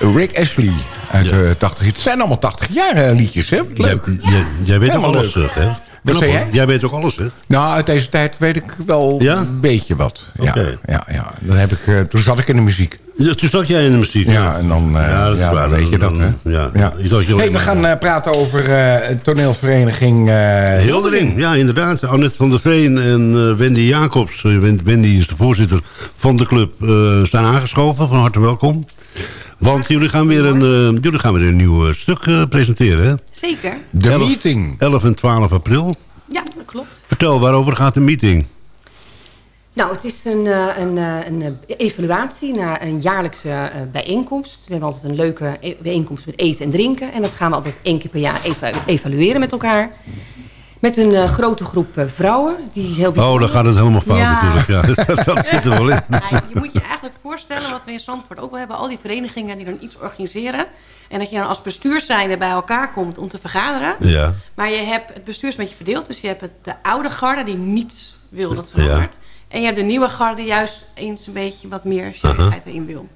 Rick, Ash- Rick Ashley uit de 80. Het zijn allemaal 80 jaar eh, liedjes, hè? Leuk. Jij, jij, weet ook Helemaal alles, leuk. hè? Knap, zei jij? Jij weet ook alles, hè? Nou, uit deze tijd weet ik wel Ja? een beetje wat. Ja, ja, ja. Dan heb ik, eh, toen zat ik in de muziek. Ja, toen zat jij in de muziek. Ja, en dan, eh, Ja, dat dan weet je dat, Dan- hè? Ja. Ja. Hey, we gaan eh, praten over eh, toneelvereniging eh Hildering, ja inderdaad. Annette van der Veen en eh, Wendy Jacobs. Eh, Wen- Wendy is de voorzitter van de club. eh staan aangeschoven, van harte welkom. Want jullie gaan weer een, eh, jullie gaan weer een nieuw eh, stuk eh, presenteren, hè? Zeker. De Elf- meeting. 11 en 12 april. Ja, dat klopt. Vertel, waarover gaat de meeting? Nou, het is een, eh, een, eh, een evaluatie naar een jaarlijkse eh, bijeenkomst. We hebben altijd een leuke e- bijeenkomst met eten en drinken. En dat gaan we altijd één keer per jaar eva- evalueren met elkaar. Met een eh, grote groep eh, vrouwen. Die heel Oh, dan gaat het helemaal fout Ja. natuurlijk. Ja, <laughs> <laughs> dat zit er wel in. Ja, je moet je eigenlijk voorstellen wat we in Zandvoort ook wel hebben. Al die verenigingen die dan iets organiseren. En dat je dan als bestuurszijnde bij elkaar komt om te vergaderen. Ja. Maar je hebt het bestuur is een beetje verdeeld. Dus je hebt het, de oude garde die niets wil dat het verandert. En je hebt de nieuwe garde die juist eens een beetje wat meer seriësheid erin wil.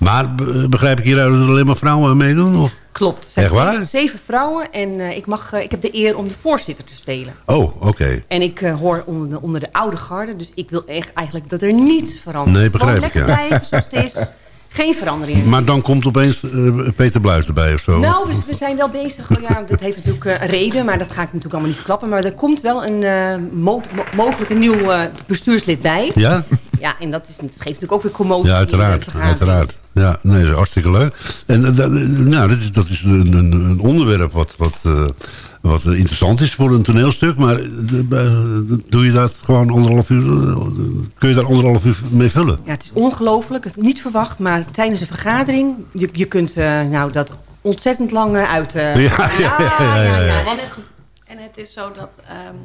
Maar be- begrijp ik hieruit dat er alleen maar vrouwen meedoen? Of? Klopt. Echt waar? Zeven, vrouwen. En eh, ik, mag, eh, ik heb de eer om de voorzitter te spelen. Oh, oké. En ik eh, hoor onder de, onder de oude garde. Dus ik wil echt eigenlijk dat er niets verandert. Nee, begrijp ik, ja. blijven zoals het is. <laughs> Geen verandering. Maar dan komt opeens eh, Peter Bluis erbij of zo? Nou, we, we zijn wel bezig. Oh Ja, dat heeft natuurlijk eh, een reden, maar dat ga ik natuurlijk allemaal niet verklappen. Maar er komt wel een eh, mo- mo- mogelijk een nieuw eh, bestuurslid bij. Ja? Ja, en dat, is, dat geeft natuurlijk ook weer commotie. Ja, uiteraard. uiteraard. Ja, nee, dat is hartstikke leuk. En eh, dat, eh, nou, dat is, dat is een, een, een onderwerp wat, wat, eh, wat interessant is voor een toneelstuk. Maar doe je dat gewoon anderhalf uur? kun je daar anderhalf uur mee vullen? Ja, het is ongelooflijk. Het niet verwacht, maar tijdens een vergadering... je, je kunt nou, dat ontzettend lang eh, uit... Ja, ja, ja, ja, ja. En, het, en het is zo dat... ehm,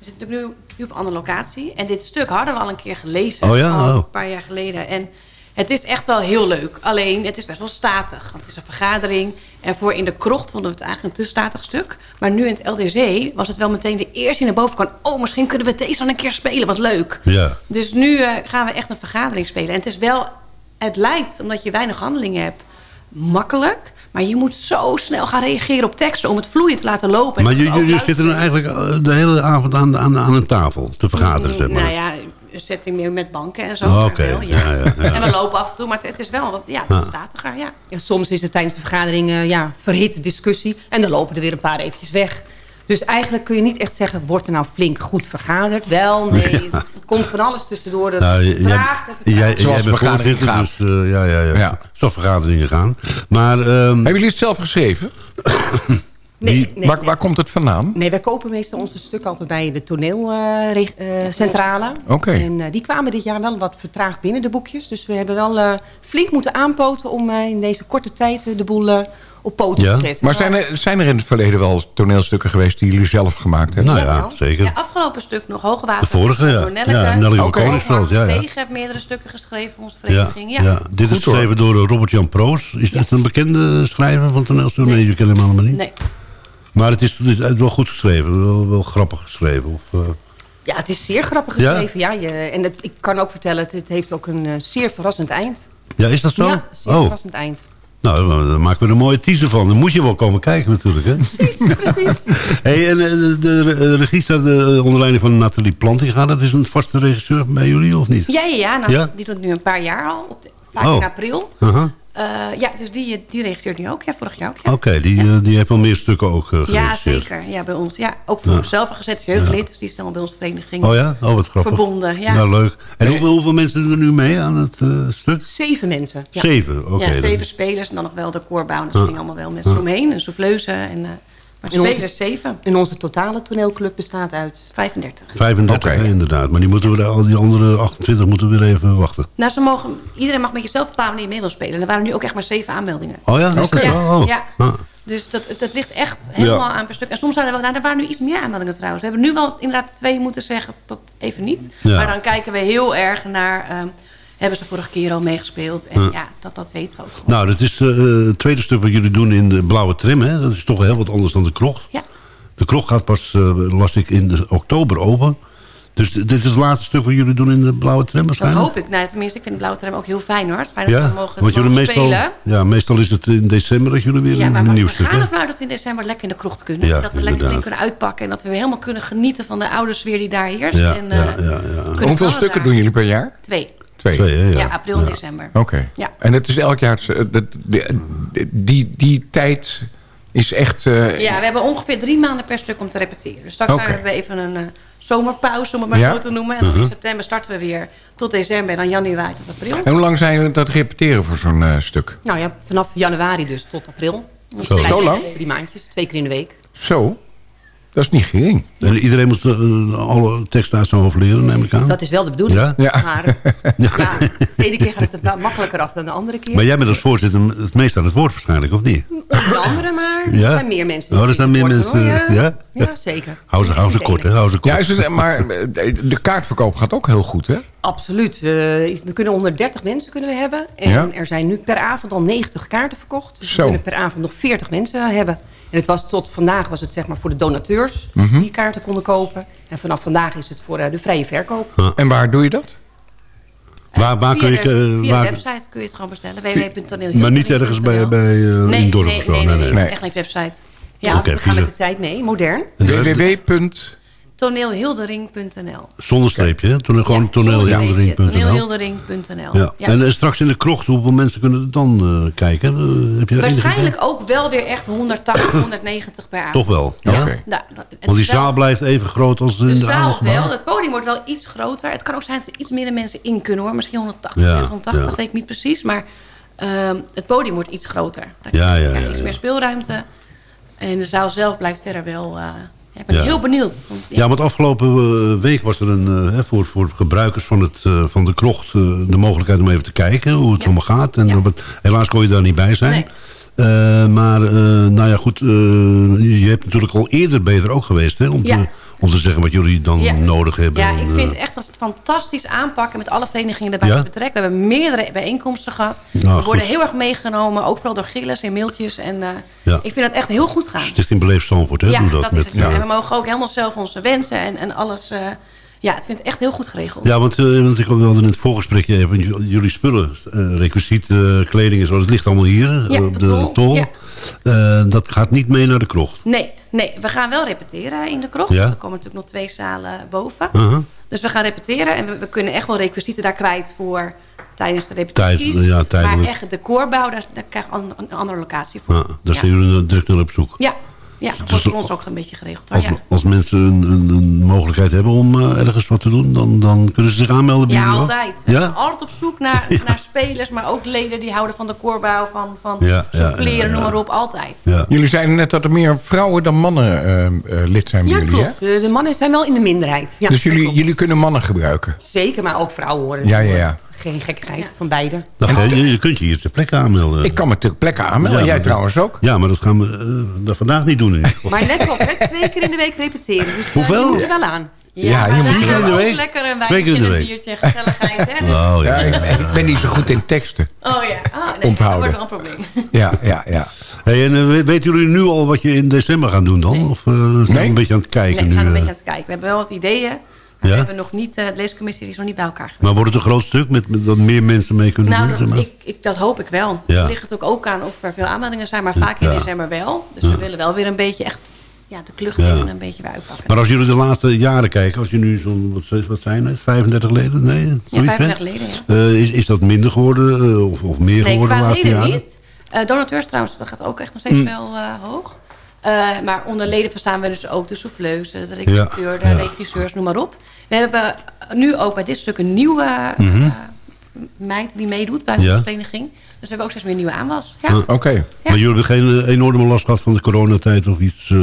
we zitten natuurlijk nu, nu op een andere locatie. En dit stuk hadden we al een keer gelezen. Oh ja? Al Oh. een paar jaar geleden. En het is echt wel heel leuk. Alleen, het is best wel statig. Want het is een vergadering. En voor in de krocht vonden we het eigenlijk een te statig stuk. Maar nu in het LDC was het wel meteen de eerste die naar boven kwam. Oh, misschien kunnen we deze dan een keer spelen. Wat leuk. Ja. Dus nu eh, gaan we echt een vergadering spelen. En het is wel... Het lijkt, omdat je weinig handelingen hebt, makkelijk. Maar je moet zo snel gaan reageren op teksten... om het vloeiend te laten lopen. En Maar jullie zitten dan eigenlijk eh, de hele avond aan, aan, aan een tafel te vergaderen, zeg maar. Nou ja, een setting meer met banken en zo. Oh, oké. Ja, ja, ja. En we lopen af en toe, maar het, het is wel wat ja, het is statiger. Ja. Ja, soms is het tijdens de vergadering eh, ja, verhitte discussie. En dan lopen er weer een paar eventjes weg. Dus eigenlijk kun je niet echt zeggen... wordt er nou flink goed vergaderd? Wel, nee. Er komt van alles tussendoor. Dat Nou, jij, vraagt even jij, tijd. jij voorzitter, gaan. dus eh, ja, ja, ja. Ja. Zo vergaderingen gaan. Maar ehm, Hebben jullie het zelf geschreven? <coughs> Nee, nee, waar, nee. waar komt het vandaan? Nee, wij kopen meestal onze stuk altijd bij de toneelcentrale. Oké. En eh, die kwamen dit jaar wel wat vertraagd binnen, de boekjes. Dus we hebben wel eh, flink moeten aanpoten om eh, in deze korte tijd eh, de boel eh, op poten Ja. Maar zijn er, zijn er in het verleden wel toneelstukken geweest die jullie zelf gemaakt hebben? nou ja, zeker. Ja, afgelopen stuk nog Hoogwater. De vorige, ja. Door Nelleke. Ja, Nelly van Ook Koningsveld, ja, heeft meerdere stukken geschreven voor onze Ja, vereniging. Ja. ja. Dit is Goed, geschreven door eh, Robert-Jan Proos. Is dat een bekende schrijver van toneelstukken? Nee, Nee. je kent hem allemaal niet. Nee. Maar het is, het is wel goed geschreven. Wel, wel grappig geschreven. Of, eh, Ja, het is zeer grappig geschreven. Ja? je, en het, ik kan ook vertellen, het, het heeft ook een eh, zeer verrassend eind. ja, is dat zo? Ja, zeer oh, verrassend eind. Nou, dan maken we een mooie teaser van. Dan moet je wel komen kijken natuurlijk. Hè? Precies, precies. <laughs> Hey, en eh, de, de, de regie staat eh, onder leiding van Nathalie Plantinga. Dat is een vaste regisseur bij jullie, of niet? Ja, ja, ja, nou, Ja? die doet nu een paar jaar al. Op de, vaak Oh. in april. Aha. Eh, ja, dus die, die regisseert nu ook. Ja, vorig jaar ook. Ja, Oké, die, eh, die heeft wel meer stukken ook uh, ja zeker. Ja, bij ons. Ja, ook voor onszelf gezet. Is jeugdlid, dus die is dan bij onze vereniging Oh ja? Oh, wat grappig. verbonden. Ja. Nou, leuk. En hoeveel, hoeveel mensen doen er nu mee aan het eh, stuk? Zeven mensen. Ja. Zeven, oké. ja, zeven spelers en dan nog wel de koorbouw. Dus dat ging allemaal wel mensen omheen. En souffleuze. En, eh maar En onze- spelers zeven. En onze totale toneelclub bestaat uit... 35. 35, Oké. hè, inderdaad. Maar die, moeten we, al die andere 28 moeten we weer even wachten. Nou, ze mogen, iedereen mag met jezelf bepalen wanneer je mee wil spelen. En er waren nu ook echt maar zeven aanmeldingen. Oh ja? Dat Ja? Oh. Ah. Dus dat, dat ligt echt helemaal Ja. aan per stuk. En soms zijn er wel, nou, er waren nu iets meer aanmeldingen trouwens. We hebben nu wel inderdaad twee moeten zeggen, dat even niet. Ja. Maar dan kijken we heel erg naar, ehm, hebben ze vorige keer al meegespeeld? En Ja. ja, dat, dat weten we ook gewoon. Nou, dat is eh, het tweede stuk wat jullie doen in de blauwe trim. Hè? Dat is toch heel wat anders dan de krocht. Ja. De krocht gaat pas, eh, las ik, in de oktober open. Dus dit is het laatste stuk wat jullie doen in de blauwe tram Dat waarschijnlijk? hoop ik. Nou, tenminste, ik vind de blauwe tram ook heel fijn hoor. Het is fijn dat Ja, we mogen, want jullie mogen meestal, spelen. ja, meestal is het in december dat jullie weer Ja, maar een we nieuw we stuk gaan hè? ervan uit dat we in december lekker in de krocht kunnen. Ja, dat we lekker kunnen uitpakken. En dat we weer helemaal kunnen genieten van de oude sfeer die daar heerst. Ja, en, ja, eh, ja, Hoeveel stukken daar. doen jullie per jaar? Twee. Twee. Twee, hè, Ja, april en december. Oké. Ja. En het is elk jaar... het- het- die, die, die tijd is echt... eh, Ja, we hebben ongeveer drie maanden per stuk om te repeteren. Dus straks Oké. hebben we even een eh, zomerpauze, om het maar Ja. zo te noemen. En dan Mhm. in september starten we weer tot december. En dan januari tot april. En hoe lang zijn jullie dat repeteren voor zo'n eh, stuk? Nou ja, vanaf januari dus tot april. Zo. Zo lang? Drie maandjes, twee keer in de week. Zo? Dat is niet gering. En iedereen moet eh, alle teksten uit zijn hoofd leren, neem ik aan. Dat is wel de bedoeling. Ja? Ja. Maar ja, de ene keer gaat het er wel makkelijker af dan de andere keer. Maar jij bent als voorzitter het meest aan het woord waarschijnlijk, of niet? De andere maar. Ja? Er zijn meer mensen. Oh, er zijn meer mensen, hoor. ja? Ja, zeker. Hou ze, hou ze kort, hè? Hou ze kort. Ja, is het, maar eh, de kaartverkoop gaat ook heel goed, hè? Absoluut. Eh, we kunnen 130 mensen kunnen we hebben. En Ja. er zijn nu per avond al 90 kaarten verkocht. Dus Zo. we kunnen per avond nog 40 mensen hebben. En het was tot vandaag was het zeg maar voor de donateurs Mhm. die kaarten konden kopen. En vanaf vandaag is het voor eh, de vrije verkoop. En waar doe je dat? Waar, waar via kun je... de, eh, via waar- de website kun je het gewoon bestellen. www.toneel. maar niet ergens bij, bij eh, nee, een dorp nee, of zo? nee, nee, nee, nee. echt niet website. Ja, Oké, we gaan via- met de tijd mee. Modern. www. Toneelhildering.nl Zonder streepje, hè? Gewoon toneelhildering.nl. Toneelhildering.nl. Ja. Ja. En eh, straks in de krocht, hoeveel mensen kunnen er dan eh, kijken? Eh, heb je enige Waarschijnlijk ook wel weer echt 180, 190 <coughs> per avond. Toch wel? Ja? Ja. Nou, Want die zaal blijft even groot als in De de, zaal wel. Het podium wordt wel iets groter. Het kan ook zijn dat er iets meer mensen in kunnen hoor. Misschien 180, Ja, 180, ja. weet ik niet precies. Maar ehm, het podium wordt iets groter. Daar Ja, ja, ja, iets ja. meer speelruimte. En de zaal zelf blijft verder wel... ja, ik ben Ja. heel benieuwd. Want, Ja, want afgelopen eh, week was er een, eh, hè, voor, voor gebruikers van, het, eh, van de krocht de mogelijkheid om even te kijken hoe het allemaal gaat. En het- helaas kon je daar niet bij zijn. Maar, nou ja, goed, je hebt natuurlijk al eerder beter ook geweest, hè? Om, Ja. te, om te zeggen wat jullie dan Ja. nodig hebben. Ja, ik eh, vind echt dat ze het fantastisch aanpakken met alle verenigingen erbij Ja? te betrekken. We hebben meerdere bijeenkomsten gehad. Nou, we worden goed. heel erg meegenomen, ook vooral door Gilles en mailtjes. En eh, Ja. ik vind dat echt heel goed gaan. Stichting Beleef Zandvoort, hè? ja, dat, dat, is met, het. Ja. En we mogen ook helemaal zelf onze wensen en, en alles... eh, ja, ik vind het echt heel goed geregeld. Ja, want, eh, want ik wilde in het voorgesprekje jullie spullen, eh requisiet, eh, kleding en zo, dat ligt allemaal hier eh, op de tol. Eh, dat gaat niet mee naar de krocht. Nee, nee, we gaan wel repeteren in de krocht. Ja? Er komen natuurlijk nog twee zalen boven. Uh-huh. Dus we gaan repeteren en we, we kunnen echt wel requisieten daar kwijt voor tijdens de repetities. Tijd, ja, tijdelijk. maar echt de koorbouw, daar, daar krijgen we een, een andere locatie voor. Ja, daar zijn jullie druk naar op zoek. Ja, ja dat wordt voor ons ook een beetje geregeld. hoor. Als, Ja. als mensen een, een, een mogelijkheid hebben om eh, ergens wat te doen, dan, dan kunnen ze zich aanmelden bij Ja, altijd. We Ja? zijn altijd op zoek naar, <laughs> naar spelers, maar ook leden die houden van de koorbouw, van, van Ja, ja, souffleren, ja, ja. noem maar op, altijd. Jullie zeiden net dat er meer vrouwen dan mannen eh, eh, lid zijn bij Ja, jullie, klopt. De, de mannen zijn wel in de minderheid. Ja, dus jullie, klopt. jullie kunnen mannen gebruiken? Zeker, maar ook vrouwen horen. Ja, ja, ja. Geen gekkigheid van beide. Je, je kunt je hier ter plekke aanmelden. Ik kan me ter plekke aanmelden. Ja, Jij maar trouwens ook. Ja, maar dat gaan we eh, dat vandaag niet doen. in. <laughs> Maar let op, hè, twee keer in de week repeteren. Dus eh, Hoeveel? je moet er wel aan. Ja, je moet er hebben in de we ook week. lekker een Twee keer in wijntje de en een week. biertje gezelligheid. Hè? Dus, <laughs> Oh, ja. Ik, ben- ik ben niet zo goed in teksten. Oh ja, oh, nee, Onthouden. dat wordt wel een probleem. Ja, ja, ja. Hey, en eh, we- weten jullie nu al wat je in december gaan doen dan? Of eh zijn we Nee. een beetje aan het kijken Nee, we nu? gaan een beetje aan het kijken. We hebben wel wat ideeën. Ja? we hebben nog niet, eh, de leescommissie die is nog niet bij elkaar gekomen. Maar wordt het een groot stuk met, met dat meer mensen mee kunnen Nou, doen? dat, zeg maar? ik, ik, dat hoop ik wel. Ja. Het ligt natuurlijk ook aan of er veel aanmeldingen zijn, maar vaak in december wel. Dus we willen wel weer een beetje echt ja, de klucht Ja. een beetje weer uitpakken. Maar als jullie de laatste jaren kijken, als je nu zo'n, wat, wat zijn het, 35 leden? Nee, zoiets, hè? 35 leden, ja. Eh, is, is dat minder geworden eh, of, of meer Nee, geworden de laatste leden jaren? niet. Donateurs trouwens, dat gaat ook echt nog steeds Mm. wel hoog. Maar onder leden verstaan we dus ook de souffleuse, de regisseur, de regisseurs, noem maar op. We hebben nu ook bij dit stuk een nieuwe Mhm. eh, meid die meedoet bij Ja. onze vereniging. Dus we hebben ook steeds meer nieuwe aanwas. Ja. Ah, Maar jullie hebben geen eh, enorme last gehad van de coronatijd of iets? eh?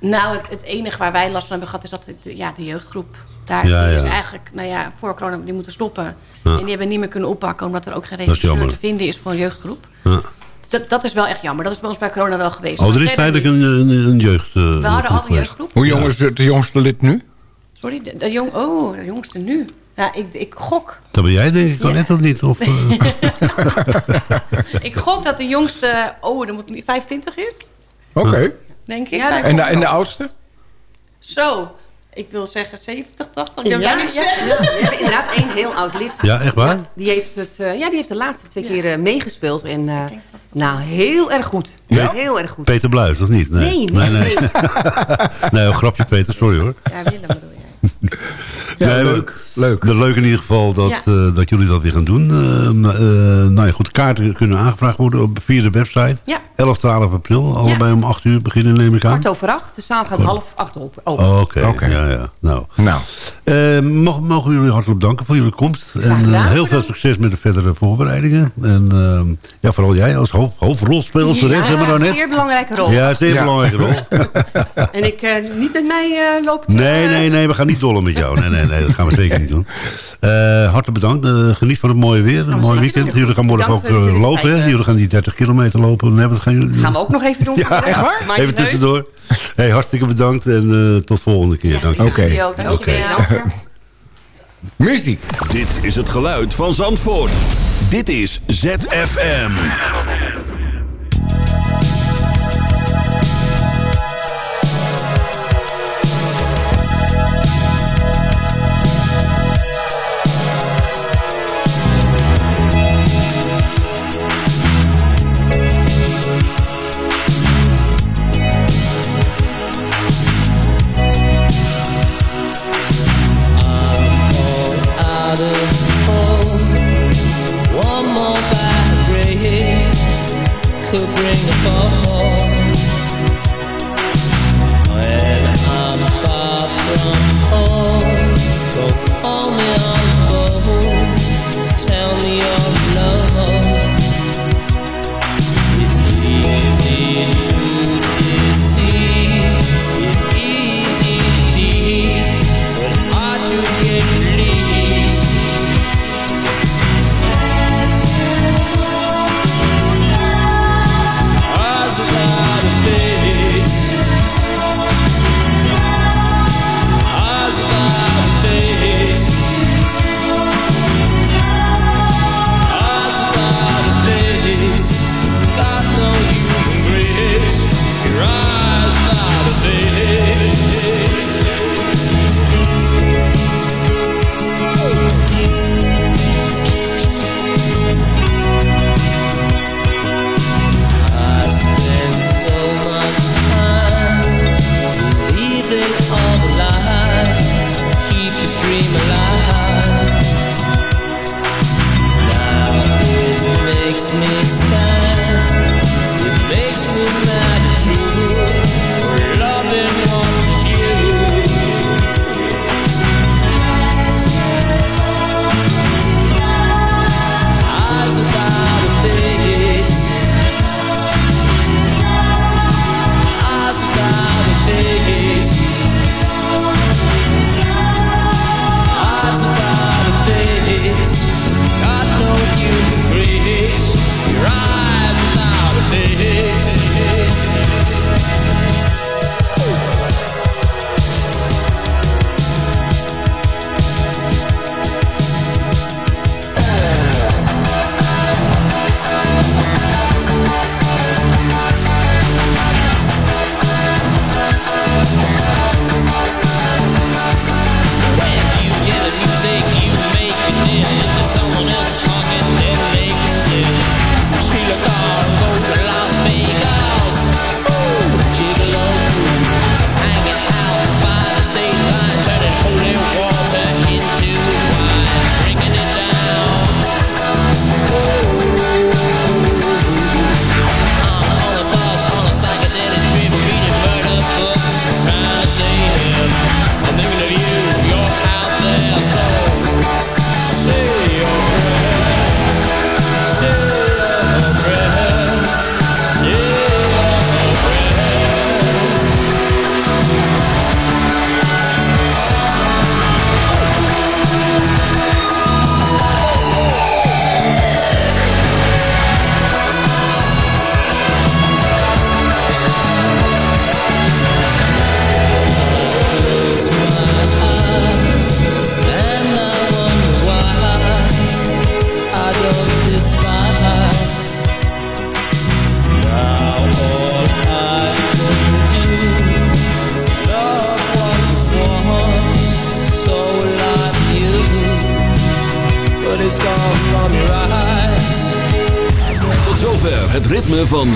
Nou, het, het enige waar wij last van hebben gehad is dat de, ja, de jeugdgroep. Daar Ja, die ja. is eigenlijk, nou ja, voor corona, die moeten stoppen. Ja. En die hebben niet meer kunnen oppakken, omdat er ook geen regisseur te vinden is voor een jeugdgroep. Ja. Dus dat, dat is wel echt jammer. Dat is bij ons bij corona wel geweest. Oh, er is tijdelijk een, een, een jeugd. eh, We hadden altijd een jeugdgroep. Hoe jong is het de jongste lid nu? Sorry, de, de jong, oh, de jongste nu. Ja, ik, ik gok. Dat ben jij denk ik, Ja. net of niet? Of, eh? <laughs> Ik gok dat de jongste, oh, dan moet het niet 25 is. Oké. Denk ik. Ja, dat En, de, en de oudste? Zo. Ik wil zeggen 70, 80. Ja, Ik niet ja, zeggen. ja, we hebben inderdaad één heel oud lid. Ja, echt waar? Die heeft, het, eh, ja, die heeft de laatste twee keer eh, meegespeeld. En eh, nou, heel erg goed. Ja? Heel erg goed. Peter Bluis, of niet? Nee, nee, nee. nee, <laughs> een grapje Peter, sorry hoor. Ja, Willem bedoel je. Ja, leuk. Leuk. Leuk in ieder geval dat, Ja. eh, dat jullie dat weer gaan doen. Eh, nou, eh, nou ja, goed, de kaarten kunnen aangevraagd worden op, via de website. Ja. 11, 12 april. Allebei om 8 uur beginnen neem ik aan. Kwart over acht. De zaal gaat half acht op. open. Oh, Oké, ja, ja. Nou. Nou, Eh, mogen, mogen jullie hartelijk danken voor jullie komst. En eh, heel veel succes met de verdere voorbereidingen. En eh, ja, vooral jij als hoofd, hoofdrolspeelster, maar nou een net. zeer belangrijke rol. Ja, zeer Ja. belangrijke rol. <laughs> En ik eh, niet met mij uh, lopen. Nee, nee, nee, we gaan niet dollen met jou. Nee, nee, nee, dat gaan we zeker niet doen. Eh, hartelijk bedankt. Eh, geniet van het mooie weer. Een mooi zeker. weekend. Jullie gaan morgen ook Bedankt eh, jullie lopen. hè? Jullie gaan die 30 kilometer lopen. Nee, wat gaan jullie Gaan we ook nog even doen. <laughs> Ja, echt waar? Even tussendoor. Hey, hartstikke bedankt en eh, tot volgende keer. Dank je. Oké. Dankjewel. muziek. Dit is het geluid van Zandvoort. Dit is ZFM. Bring a fall.